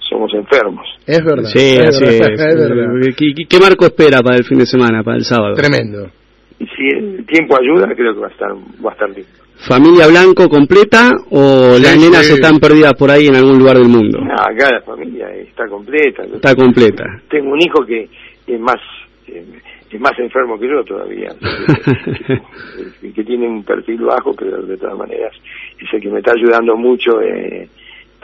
somos enfermos. Es verdad. Sí, es así verdad, es. es verdad. ¿Qué, qué- marco espera para el fin de semana, para el sábado? Tremendo. Si el tiempo ayuda, creo que va a estar va a estar lindo. ¿Familia Blanco completa o Sí, las nenas sí. están perdidas por ahí en algún lugar del mundo? Ah, acá la familia está completa. Está completa. Tengo un hijo que es más eh, es más enfermo que yo todavía, que, que tiene un perfil bajo, pero de todas maneras es el que me está ayudando mucho eh,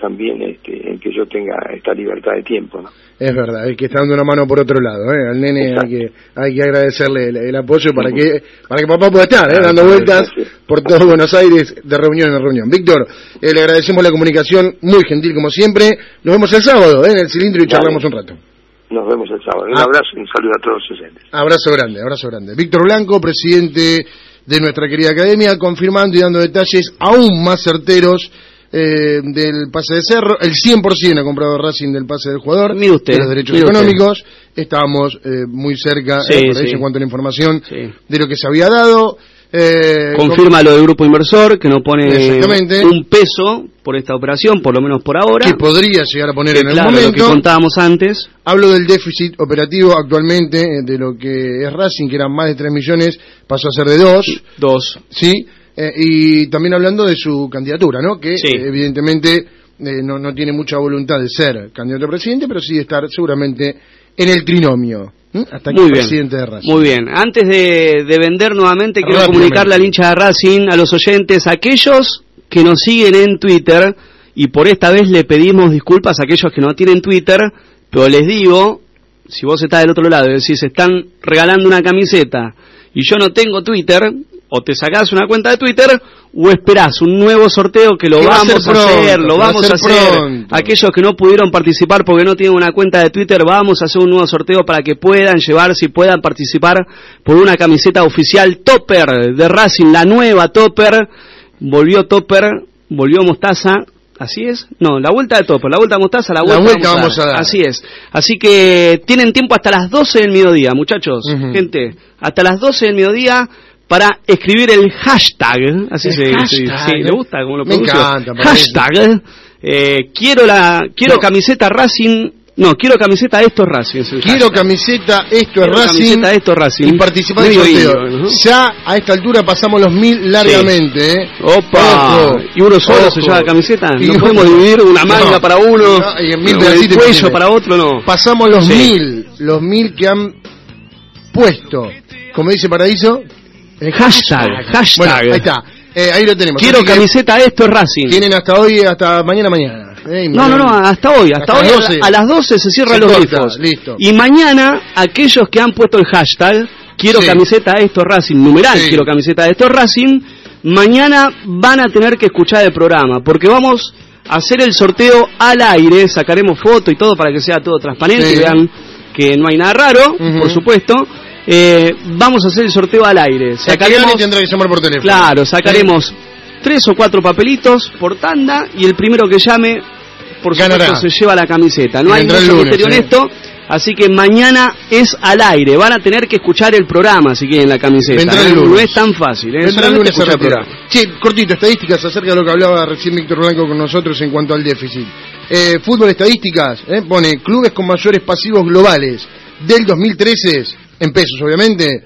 también este, en que yo tenga esta libertad de tiempo. ¿no? Es verdad, hay que está dando una mano por otro lado, ¿eh? Al nene hay que, hay que agradecerle el, el apoyo para que, para que papá pueda estar, ¿eh? Dando vueltas por todo Buenos Aires de reunión en reunión. Víctor, eh, le agradecemos la comunicación, muy gentil como siempre. Nos vemos el sábado, ¿eh? En el cilindro y charlamos un rato. Nos vemos el sábado. Un Ah. abrazo y un saludo a todos los oyentes. Abrazo grande, abrazo grande. Víctor Blanco, presidente de nuestra querida academia, confirmando y dando detalles aún más certeros eh, del pase de Cerro. El 100% ha comprado Racing del pase del jugador, Mire usted, de los derechos usted. económicos. Estábamos eh, muy cerca, Sí, eh, por ahí sí. en cuanto a la información Sí. de lo que se había dado. Eh, Confirma lo del grupo inversor que no pone un peso por esta operación, por lo menos por ahora. que podría llegar a poner Que, en claro, algún lo que momento. contábamos antes. Hablo del déficit operativo actualmente eh, de lo que es Racing, que eran más de 3 millones, pasó a ser de 2. Dos. Sí, eh, y también hablando de su candidatura, ¿no? Que Sí. eh, evidentemente eh, no, no tiene mucha voluntad de ser candidato a presidente, pero sí de estar seguramente en el trinomio. Hasta que Muy bien. presidente de Racing. Muy bien. Antes de, de vender nuevamente, quiero comunicarle al hincha de Racing, a los oyentes, a aquellos que nos siguen en Twitter, y por esta vez le pedimos disculpas a aquellos que no tienen Twitter, pero les digo, si vos estás del otro lado y decís, están regalando una camiseta y yo no tengo Twitter, o te sacás una cuenta de Twitter, o esperás un nuevo sorteo que lo a vamos a hacer, lo vamos a hacer. pronto. Aquellos que no pudieron participar porque no tienen una cuenta de Twitter, vamos a hacer un nuevo sorteo para que puedan llevarse y puedan participar por una camiseta oficial Topper de Racing, la nueva Topper. Volvió Topper, volvió Mostaza. ¿Así es? No, la vuelta de Topper, la vuelta de Mostaza, la La vuelta, vuelta vamos a dar. Así es. Así que tienen tiempo hasta las 12 del mediodía, muchachos, gente. Hasta las 12 del mediodía para escribir el hashtag. Así El se hashtag. sí, sí, ¿le gusta lo Me encanta, Hashtag. eh, quiero la quiero No. camiseta Racing. No, quiero camiseta esto es Racing. es Quiero hashtag. camiseta, esto es Quiero Racing. camiseta, esto es Racing. Y participar en el Medio sorteo. Ya a esta altura pasamos los mil largamente, ¿eh? Opa, Ojo, y uno solo ojo. se lleva la camiseta. Y uno- podemos dividir una manga No, para uno, no, y mil el cuello para otro, no. Pasamos los Sí. mil, los mil que han puesto, como dice Paraíso, el Hashtag, hashtag. Bueno, ahí está, Eh, ahí lo tenemos. Quiero Así que camiseta esto es Racing. Tienen hasta hoy, hasta mañana, mañana. Eh, No, no, no, hasta hoy, hasta, Hasta hoy a, 12. a las 12 se cierran Se los corta, grifos. listo. Y mañana, aquellos que han puesto el hashtag, quiero Sí. camiseta esto es Racing, numeral, Sí. quiero camiseta esto es Racing, mañana van a tener que escuchar el programa, porque vamos a hacer el sorteo al aire, sacaremos foto y todo para que sea todo transparente, Sí. y vean que no hay nada raro, por supuesto. Eh, vamos a hacer el sorteo al aire. Sacaremos tendrá que llamar por teléfono. Claro, sacaremos tres o cuatro papelitos por tanda y el primero que llame, por Ganará. supuesto, se lleva la camiseta. No Y hay mucho lunes, misterio en ¿eh? esto, así que mañana es al aire. Van a tener que escuchar el programa si quieren la camiseta. Vendrá ¿eh? el lunes. No es tan fácil. ¿eh? Vendrá el lunes el programa. Che, cortito, estadísticas acerca de lo que hablaba recién Víctor Blanco con nosotros en cuanto al déficit. Eh, fútbol estadísticas, eh, pone clubes con mayores pasivos globales del 2013, en pesos obviamente.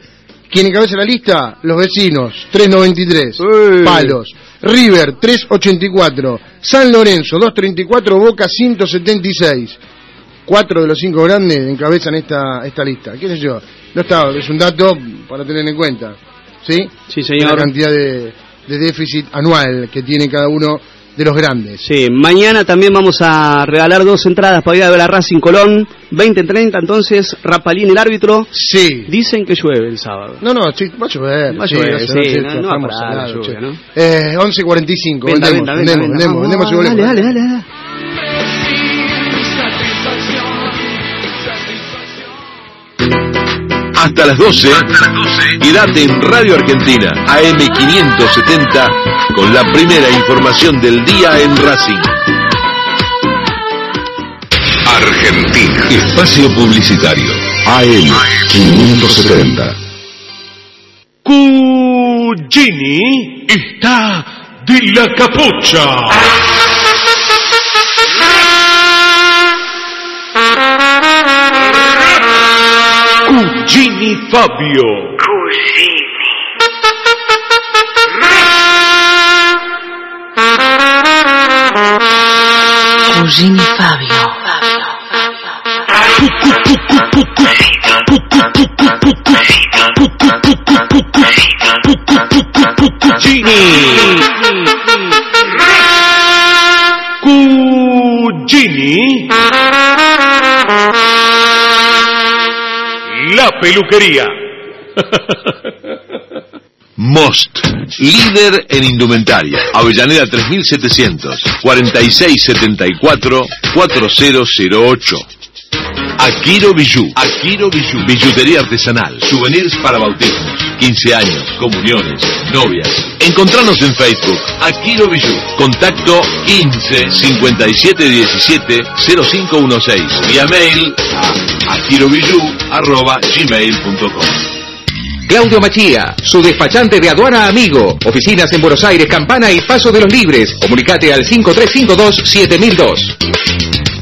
¿Quién encabeza la lista? Los vecinos, 3.93. ¡Eh! Palos. River, 3.84. San Lorenzo, 2.34. Boca, 176. Cuatro de los cinco grandes encabezan esta, esta lista. ¿Qué sé yo? No está, es un dato para tener en cuenta. ¿Sí? Sí, la señor. cantidad de, de déficit anual que tiene cada uno de los grandes. Sí, mañana también vamos a regalar dos entradas para ir a ver a Racing Colón, 20-30, entonces Rapalín el árbitro. Sí. Dicen que llueve el sábado. No, no, sí, va a llover. Va a llover, sí, no- va a parar la lluvia. ¿no? Eh, 11.45, Venta, vendemos, venta, vendemos, Dale, dale, dale, Hasta las 12. Quédate en Radio Argentina, AM570, con la primera información del día en Racing. Argentina. Espacio Publicitario. AM570. Cugini está de la capucha. Cugini Fabio. Cugini Fabio. Cugini. La peluquería. Most, líder en indumentaria. Avellaneda 3700, 4674, 4008. Akiro Bijou. Akiro Bijou. Billutería artesanal. Souvenirs para bautismos, 15 años, comuniones, novias. Encontranos en Facebook. Akiro Bijou. Contacto 15 57 17 0516. Vía mail a akirobijou.gmail.com Claudio Machía, su despachante de aduana amigo. Oficinas en Buenos Aires, Campana y Paso de los Libres. Comunicate al 5352-7002.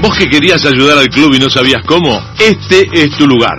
Vos que querías ayudar al club y no sabías cómo, este es tu lugar.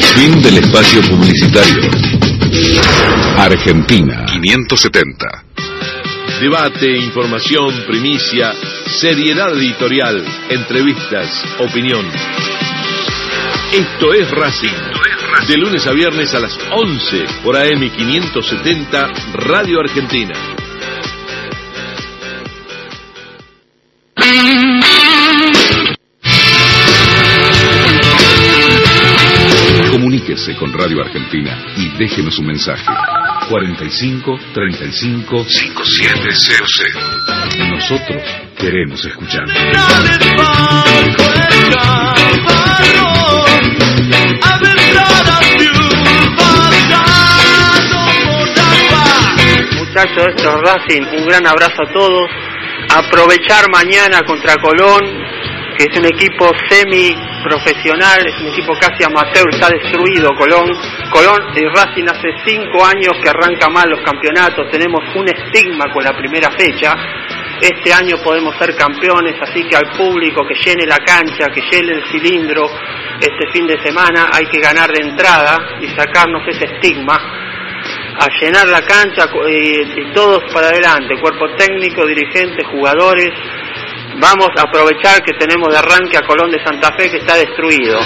Fin del espacio publicitario. Argentina 570. Debate, información, primicia, seriedad editorial, entrevistas, opinión. Esto es Racing. De lunes a viernes a las 11 por AM 570 Radio Argentina. Comuníquese con Radio Argentina y déjenos un mensaje. 45 35 5700. Nosotros queremos escuchar. Muchachos, esto es Racing, un gran abrazo a todos. Aprovechar mañana contra Colón, que es un equipo semi profesional, es un equipo casi amateur, está destruido Colón. Colón y Racing hace cinco años que arranca mal los campeonatos, tenemos un estigma con la primera fecha. Este año podemos ser campeones, así que al público que llene la cancha, que llene el cilindro este fin de semana, hay que ganar de entrada y sacarnos ese estigma a llenar la cancha eh, y todos para adelante, cuerpo técnico, dirigentes, jugadores. Vamos a aprovechar que tenemos de arranque a Colón de Santa Fe que está destruido.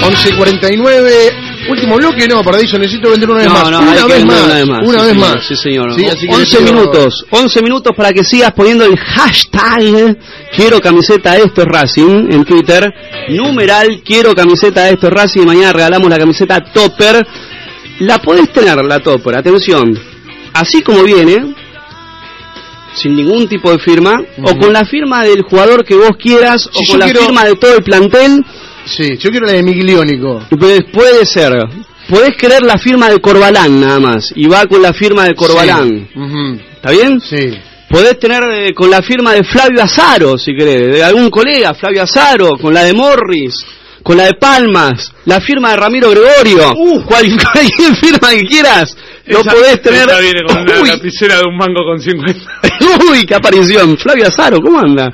11.49, último bloque, no, Paradiso, necesito vender una vez No, más. no, una, vez más una vez más. una sí, vez señor, más. Sí, señor. Sí, así que 11 necesito- minutos. 11 minutos para que sigas poniendo el hashtag quiero camiseta esto es Racing en Twitter. Numeral quiero camiseta esto es Racing. Y mañana regalamos la camiseta Topper. La podés tener, la Topper, atención. Así como viene, sin ningún tipo de firma, o con la firma del jugador que vos quieras, o con la quiero- firma de todo el plantel. Sí, yo quiero la de Migliónico. Puede, puede ser. Podés querer la firma de Corbalán nada más. Y va con la firma de Corbalán. Sí. ¿Está bien? Sí. Podés tener eh, con la firma de Flavio Azaro, si querés, de algún colega, Flavio Azaro, con la de Morris, con la de Palmas, la firma de Ramiro Gregorio, cual- cualquier firma que quieras, lo Esa- podés tener. esa viene con una lapicera de un mango con 50. uy, qué aparición. Flavio Azaro, ¿cómo anda?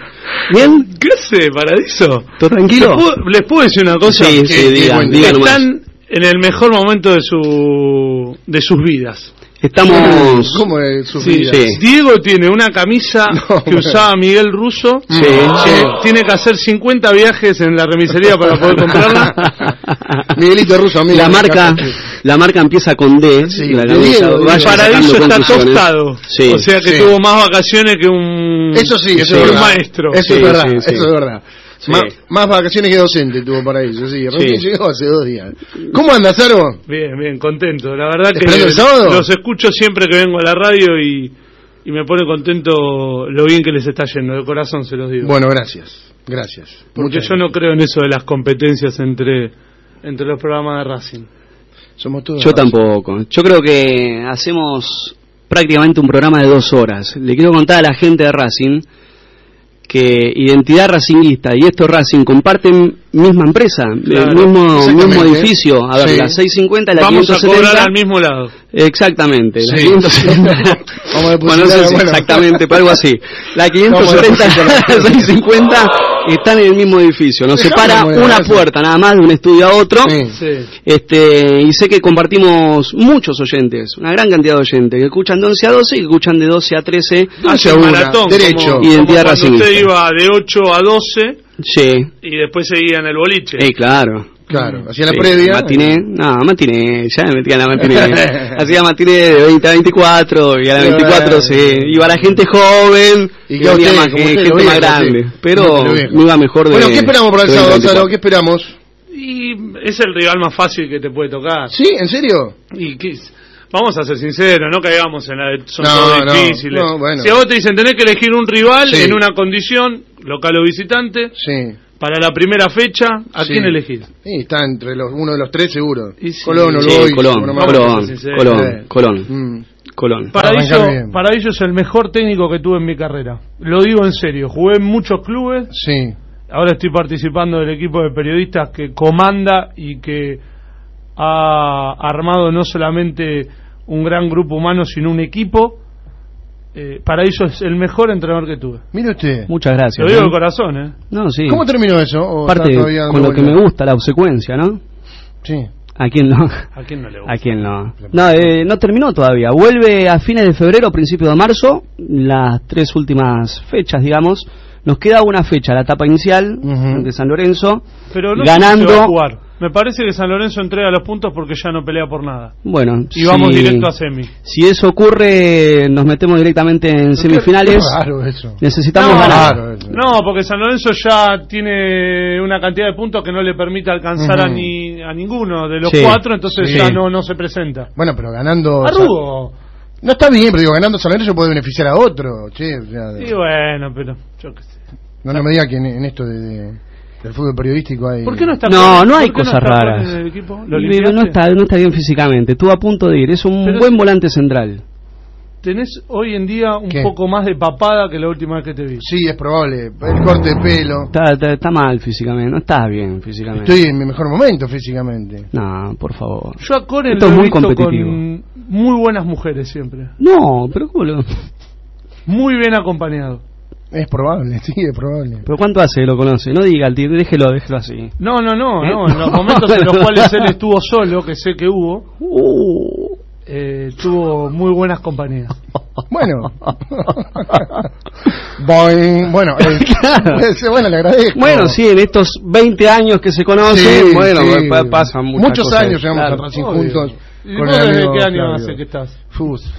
¿Bien? ¿Qué sé, Paradiso? ¿Todo tranquilo? ¿Les puedo, les puedo decir una cosa? Sí, sí, Que- diga, que diga nomás. Están en el mejor momento de su de sus vidas. Estamos... ¿Cómo es su Sí, vida? sí. Diego tiene una camisa que usaba Miguel Russo. Sí. que tiene que hacer 50 viajes en la remisería para poder comprarla. Miguelito Russo, amigo. La marca, la marca empieza con D. Sí, la camisa, Diego, vaya sacando está tostado. Sí. O sea que Sí. tuvo más vacaciones que un, Eso sí, eso es un maestro. Eso Sí, es verdad, sí, sí. eso es verdad. Más, más vacaciones que docente tuvo para eso, sí. Recién Sí. llegó hace dos días. ¿Cómo andas, Saro? Bien, bien, contento. La verdad que ¿Esperando el sábado? los escucho siempre que vengo a la radio y, y me pone contento lo bien que les está yendo. De corazón se los digo. Bueno, gracias. Gracias. Porque Muchas yo no creo en eso de las competencias entre, entre los programas de Racing. Somos todos. Yo tampoco. Yo creo que hacemos prácticamente un programa de dos horas. Le quiero contar a la gente de Racing que Identidad Racinguista y esto Racing comparten misma empresa, Claro, el mismo, mismo edificio. A ver, Sí. la 650 y la Vamos a 570. cobrar al mismo lado. Exactamente, la Sí. 570. Vamos a bueno, no sé si bueno. exactamente, pero algo así. La 570 y la 650 están en el mismo edificio. Nos separa una puerta nada más de un estudio a otro. Sí. Este, y sé que compartimos muchos oyentes, una gran cantidad de oyentes que escuchan de 11 a 12 y que escuchan de 12 a 13. Hace un maratón, derecho. como, Identidad como cuando usted iba de 8 a 12 Sí, y después seguía en el boliche. eh, claro. Claro, hacía la Sí, previa. Matiné, no, matiné, ya me metía en la matiné. Hacía matiné de 20 a 24 y a la 24 se iba la gente joven Y que usted, más como gente, más grande. sí. Pero me iba mejor de Bueno, ¿qué esperamos para el sábado, 20 a Saro? 24. ¿Qué esperamos? Y es el rival más fácil que te puede tocar. ¿Sí? ¿En serio? Y que- vamos a ser sinceros, no caigamos en la de son No, todos no, difíciles. no, bueno. Si a vos te dicen tenés que elegir un rival Sí. en una condición, local o visitante, Sí. Para la primera fecha, ¿a Sí. quién elegir? Sí, está entre los, uno de los tres seguro. Sí. Colón, Colón. Colón. Colón. Colón, Mm. Colón. Paraíso, arrancar bien. Paraíso es el mejor técnico que tuve en mi carrera. Lo digo en serio, jugué en muchos clubes, Sí. ahora estoy participando del equipo de periodistas que comanda y que ha armado no solamente un gran grupo humano, sino un equipo. Eh, Paraíso es el mejor entrenador que tuve. Mire usted. Muchas gracias. Lo digo ¿eh? de corazón, ¿eh? No, sí. ¿Cómo terminó eso? ¿O todavía con lo que me gusta, la obsecuencia, ¿no? Sí. ¿A quién no? ¿A quién no le gusta? ¿A quién no? No, eh, no terminó todavía. Vuelve a fines de febrero, principio de marzo, las tres últimas fechas, digamos. Nos queda una fecha, la etapa inicial de San Lorenzo, Pero no sé si ganando. se va a jugar. Me parece que San Lorenzo entrega los puntos porque ya no pelea por nada. Bueno, Y vamos si- directo a semi. Si eso ocurre, nos metemos directamente en semifinales. Raro eso. Necesitamos no, ganar. No, porque San Lorenzo ya tiene una cantidad de puntos que no le permite alcanzar a, ni, a ninguno de los Sí. cuatro, entonces Sí. ya no, no se presenta. Bueno, pero ganando. Arrugo. No está bien, pero digo, ganando San Lorenzo puede beneficiar a otro. Che, o sea, Y bueno, pero yo qué sé. no, no me diga que en, en esto de, de- del fútbol periodístico hay. ¿Por qué no está No, Coren? no hay ¿Por no cosas Coren raras. en el equipo? ¿Lo Y limpiaste? no está, no está bien físicamente. Estuvo a punto de ir. Es un Pero buen volante central. Tenés hoy en día un ¿Qué? poco más de papada que la última vez que te vi. Sí, es probable. El corte de pelo. Está, está, está mal físicamente. No está bien físicamente. Estoy en mi mejor momento físicamente. No, por favor. Yo a Esto lo es he muy visto competitivo. con muy buenas mujeres siempre. No, pero ¿cómo lo...? Muy bien acompañado. Es probable, sí, es probable. ¿Pero cuánto hace que lo conoce? No diga, tío, déjelo, déjelo así. No, no, no, ¿Eh? no. En los momentos en los cuales él estuvo solo, que sé que hubo, Uh. eh, tuvo muy buenas compañías. Bueno. Boing. Bueno, eh, ese, bueno, le agradezco. Bueno, sí, en estos 20 años que se conocen, Sí, bueno, sí. pa- pasan muchas Muchos cosas, años llevamos claro. a Racing Obvio. juntos. ¿Y con vos el desde amigo qué año Flavio. hace que estás? Fus,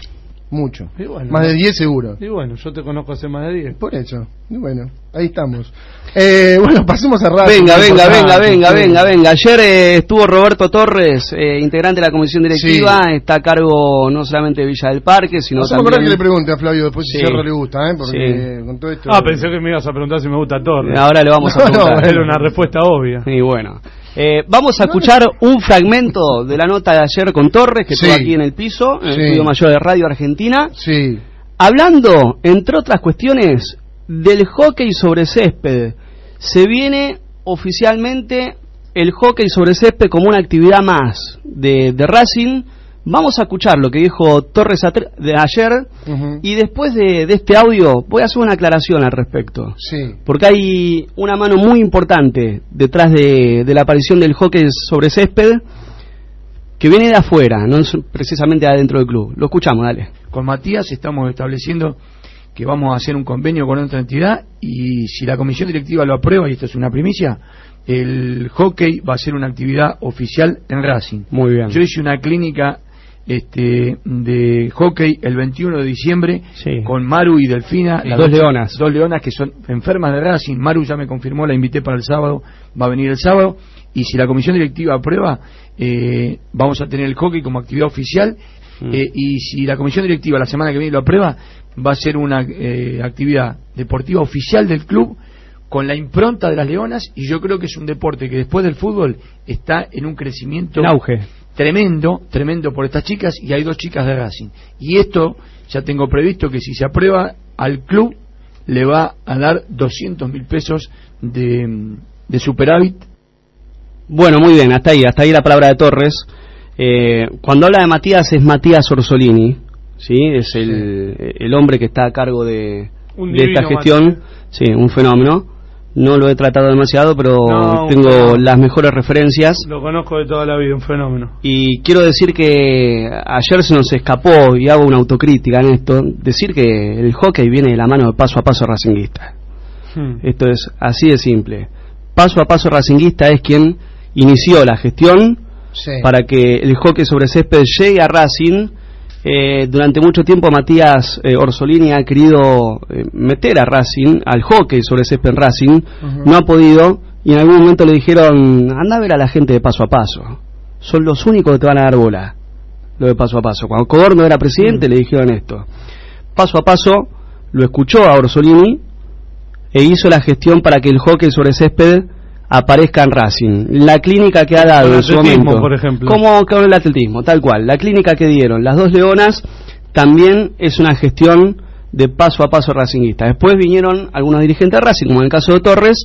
mucho. Y bueno. Más de 10 seguro. Y bueno, yo te conozco hace más de 10. Por eso. Y bueno, ahí estamos. Eh, bueno, pasemos a Racing. Venga, venga, venga, venga, sí. venga, venga. Ayer eh, estuvo Roberto Torres, eh, integrante de la comisión directiva, está a cargo no solamente de Villa del Parque, sino No acuerda que también... le pregunte a Flavio después si Sí. Cerro le gusta, ¿eh? Porque Sí. con todo esto. Ah, pensé que me ibas a preguntar si me gusta Torres. Ahora le vamos a No, no, preguntar. bueno. Era una respuesta obvia. Y bueno, eh, vamos a escuchar un fragmento de la nota de ayer con Torres, que Sí. estuvo aquí en el piso, en el Sí. Estudio Mayor de Radio Argentina, Sí. hablando, entre otras cuestiones, del hockey sobre césped. Se viene oficialmente el hockey sobre césped como una actividad más de, de Racing. Vamos a escuchar lo que dijo Torres de ayer y después de, de este audio voy a hacer una aclaración al respecto. Sí. Porque hay una mano muy importante detrás de, de la aparición del hockey sobre césped que viene de afuera, no precisamente de adentro del club. Lo escuchamos, dale. Con Matías estamos estableciendo que vamos a hacer un convenio con otra entidad y si la comisión directiva lo aprueba, y esto es una primicia, el hockey va a ser una actividad oficial en Racing. Muy bien. Yo hice una clínica este, de hockey el 21 de diciembre con Maru y Delfina. las dos leonas. Dos leonas que son enfermas de Racing. Maru ya me confirmó, la invité para el sábado, va a venir el sábado. Y si la comisión directiva aprueba, eh, vamos a tener el hockey como actividad oficial. Mm. Eh, y si la comisión directiva la semana que viene lo aprueba, va a ser una eh, actividad deportiva oficial del club con la impronta de las leonas y yo creo que es un deporte que después del fútbol está en un crecimiento En auge. Tremendo, tremendo por estas chicas y hay dos chicas de Racing. Y esto ya tengo previsto que si se aprueba al club le va a dar 200 mil pesos de, de superávit. Bueno, muy bien, hasta ahí, hasta ahí la palabra de Torres. Eh, cuando habla de Matías es Matías Orsolini, ¿sí? Es el, el hombre que está a cargo de, esta gestión. Sí, un fenómeno. No lo he tratado demasiado, pero No, tengo fenómeno. las mejores referencias. Lo conozco de toda la vida, un fenómeno. Y quiero decir que ayer se nos escapó, y hago una autocrítica en esto, decir que el hockey viene de la mano de paso a paso racinguista. Hmm. Esto es así de simple. Paso a paso racinguista es quien inició la gestión Sí. para que el hockey sobre césped llegue a Racing. Eh, durante mucho tiempo Matías eh, Orsolini ha querido eh, meter a Racing, al hockey sobre césped Racing, no ha podido y en algún momento le dijeron, anda a ver a la gente de paso a paso, son los únicos que te van a dar bola, lo de paso a paso. Cuando Codorno era presidente le dijeron esto. Paso a paso lo escuchó a Orsolini e hizo la gestión para que el hockey sobre césped aparezca en Racing. La clínica que ha dado Con en su atletismo, momento, por ejemplo. como con el atletismo, tal cual. La clínica que dieron las dos leonas también es una gestión de paso a paso racinguista. Después vinieron algunos dirigentes de Racing, como en el caso de Torres,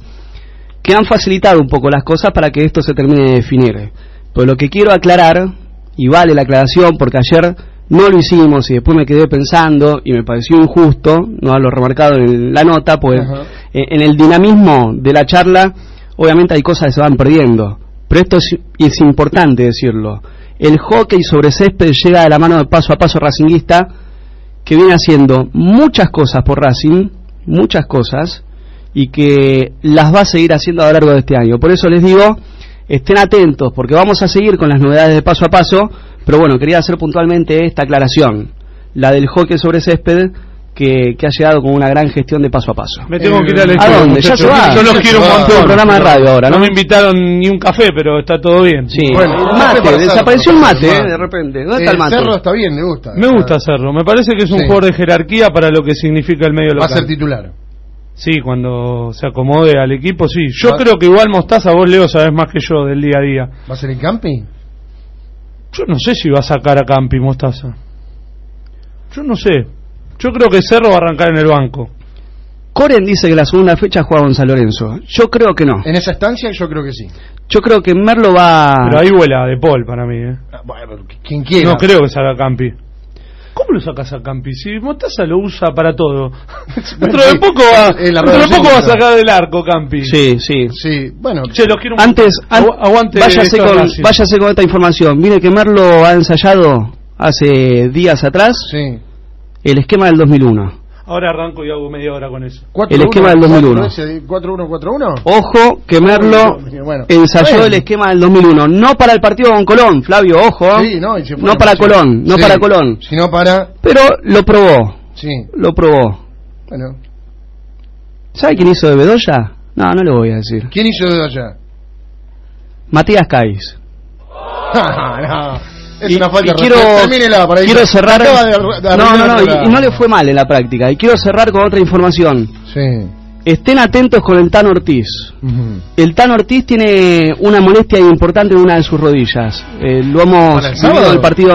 que han facilitado un poco las cosas para que esto se termine de definir. Pero lo que quiero aclarar, y vale la aclaración porque ayer no lo hicimos y después me quedé pensando y me pareció injusto no haberlo remarcado en la nota, pues eh, en el dinamismo de la charla obviamente hay cosas que se van perdiendo, pero esto es, es importante decirlo. El hockey sobre césped llega de la mano de paso a paso racinguista que viene haciendo muchas cosas por Racing, muchas cosas, y que las va a seguir haciendo a lo largo de este año. Por eso les digo, estén atentos, porque vamos a seguir con las novedades de paso a paso, pero bueno, quería hacer puntualmente esta aclaración, la del hockey sobre césped, que, que ha llegado con una gran gestión de paso a paso. Me tengo que ir a la ¿A dónde? Ya se va. Yo los quiero un va. montón. Programa de radio ahora, ¿no? me invitaron ni un café, pero está todo bien. Sí. Bueno, el mate, desapareció el mate, eh, de repente. ¿Dónde está el mate? Cerro está bien, me gusta. Me gusta hacerlo. Me parece que es un Sí. jugador de jerarquía para lo que significa el medio Va a local. ser titular. Sí, cuando se acomode al equipo, sí. Yo Va- creo que igual Mostaza, vos Leo sabés más que yo del día a día. ¿Va a ser en Campi? Yo no sé si va a sacar a Campi Mostaza. Yo no sé. Yo creo que Cerro va a arrancar en el banco. Coren dice que la segunda fecha juega con San Lorenzo. Yo creo que no. En esa estancia yo creo que sí. Yo creo que Merlo va... Pero ahí vuela De Paul para mí, ¿eh? Quien quiera. No creo que salga Campi. ¿Cómo lo sacas a Campi? Si Mostaza lo usa para todo. dentro de poco va, dentro de poco va a sacar del arco Campi. Sí, sí. Sí, bueno. Che, los quiero Antes, an- Agu- aguante váyase, con, váyase con esta información. Mire que Merlo ha ensayado hace días atrás el esquema del 2001. Ahora arranco y hago media hora con eso. El esquema del 2001. 4-1-4-1. Ojo que Merlo Bueno, ensayó bueno. el esquema del 2001. No para el partido con Colón, Flavio, ojo. Sí, no, y se fue No para. Colón, no Sí, para Colón. Sino para. Pero lo probó, Sí, lo probó. bueno. ¿Sabe quién hizo de Bedoya? No, no le voy a decir. ¿Quién hizo de allá? Matías Cais. no, es Y- una falta y quiero. Termínela, para quiero cerrar. De- de no, no, no, y, no le fue mal en la práctica. Y quiero cerrar con otra información. Sí. Estén atentos con el Tan Ortiz. El Tan Ortiz tiene una molestia importante en una de sus rodillas. Eh, lo hemos ¿Para el partido.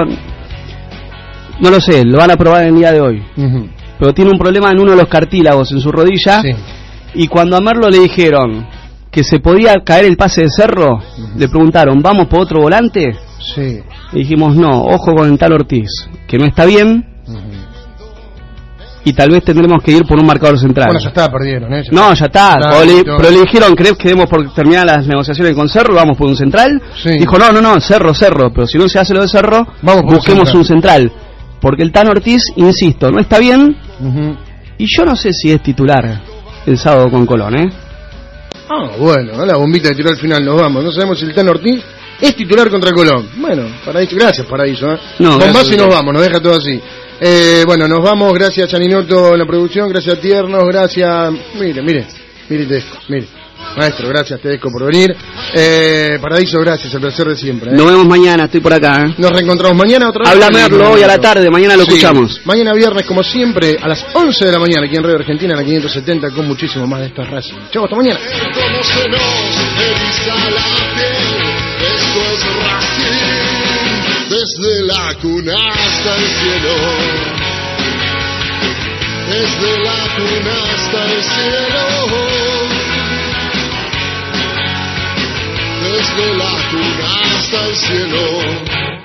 No lo sé, lo van a probar en el día de hoy. Pero tiene un problema en uno de los cartílagos en su rodilla. Sí. Y cuando a Merlo le dijeron que se podía caer el pase de cerro, le preguntaron, ¿vamos por otro volante? Sí. Y dijimos, no, ojo con el tal Ortiz, que no está bien. Y tal vez tendremos que ir por un marcador central. Bueno, ya está, perdieron, ¿eh? No, ya está. Claro, le- pero le dijeron, ¿crees que demos por terminar las negociaciones con Cerro vamos por un central? Sí. Dijo, no, no, no, Cerro, Cerro. Pero si no se hace lo de Cerro, Vamos un busquemos central. un central. Porque el Tan Ortiz, insisto, no está bien. Y yo no sé si es titular el sábado con Colón, ¿eh? Ah, bueno, la bombita que tiró al final nos vamos. No sabemos si el Tan Ortiz es titular contra Colón. Bueno, Paraíso, gracias Paraíso. ¿eh? No, Bombazo gracias y nos vamos, nos deja todo así. Eh, bueno, nos vamos, gracias Chaninoto en la producción, gracias Tiernos, gracias... Mire, mire, mire Tedesco, mire. Maestro, gracias Tedesco por venir. Eh, Paraíso, gracias, el placer de siempre. ¿eh? Nos vemos mañana, estoy por acá. ¿eh? Nos reencontramos mañana otra vez. Con Merlo hoy a la tarde, mañana lo Sí, escuchamos. Mañana viernes, como siempre, a las 11 de la mañana, aquí en Radio Argentina, en la 570, con muchísimo más de estas Racing. Chau, hasta mañana. Desde la cuna hasta el cielo. Desde la cuna hasta el cielo. Desde la cuna hasta el cielo.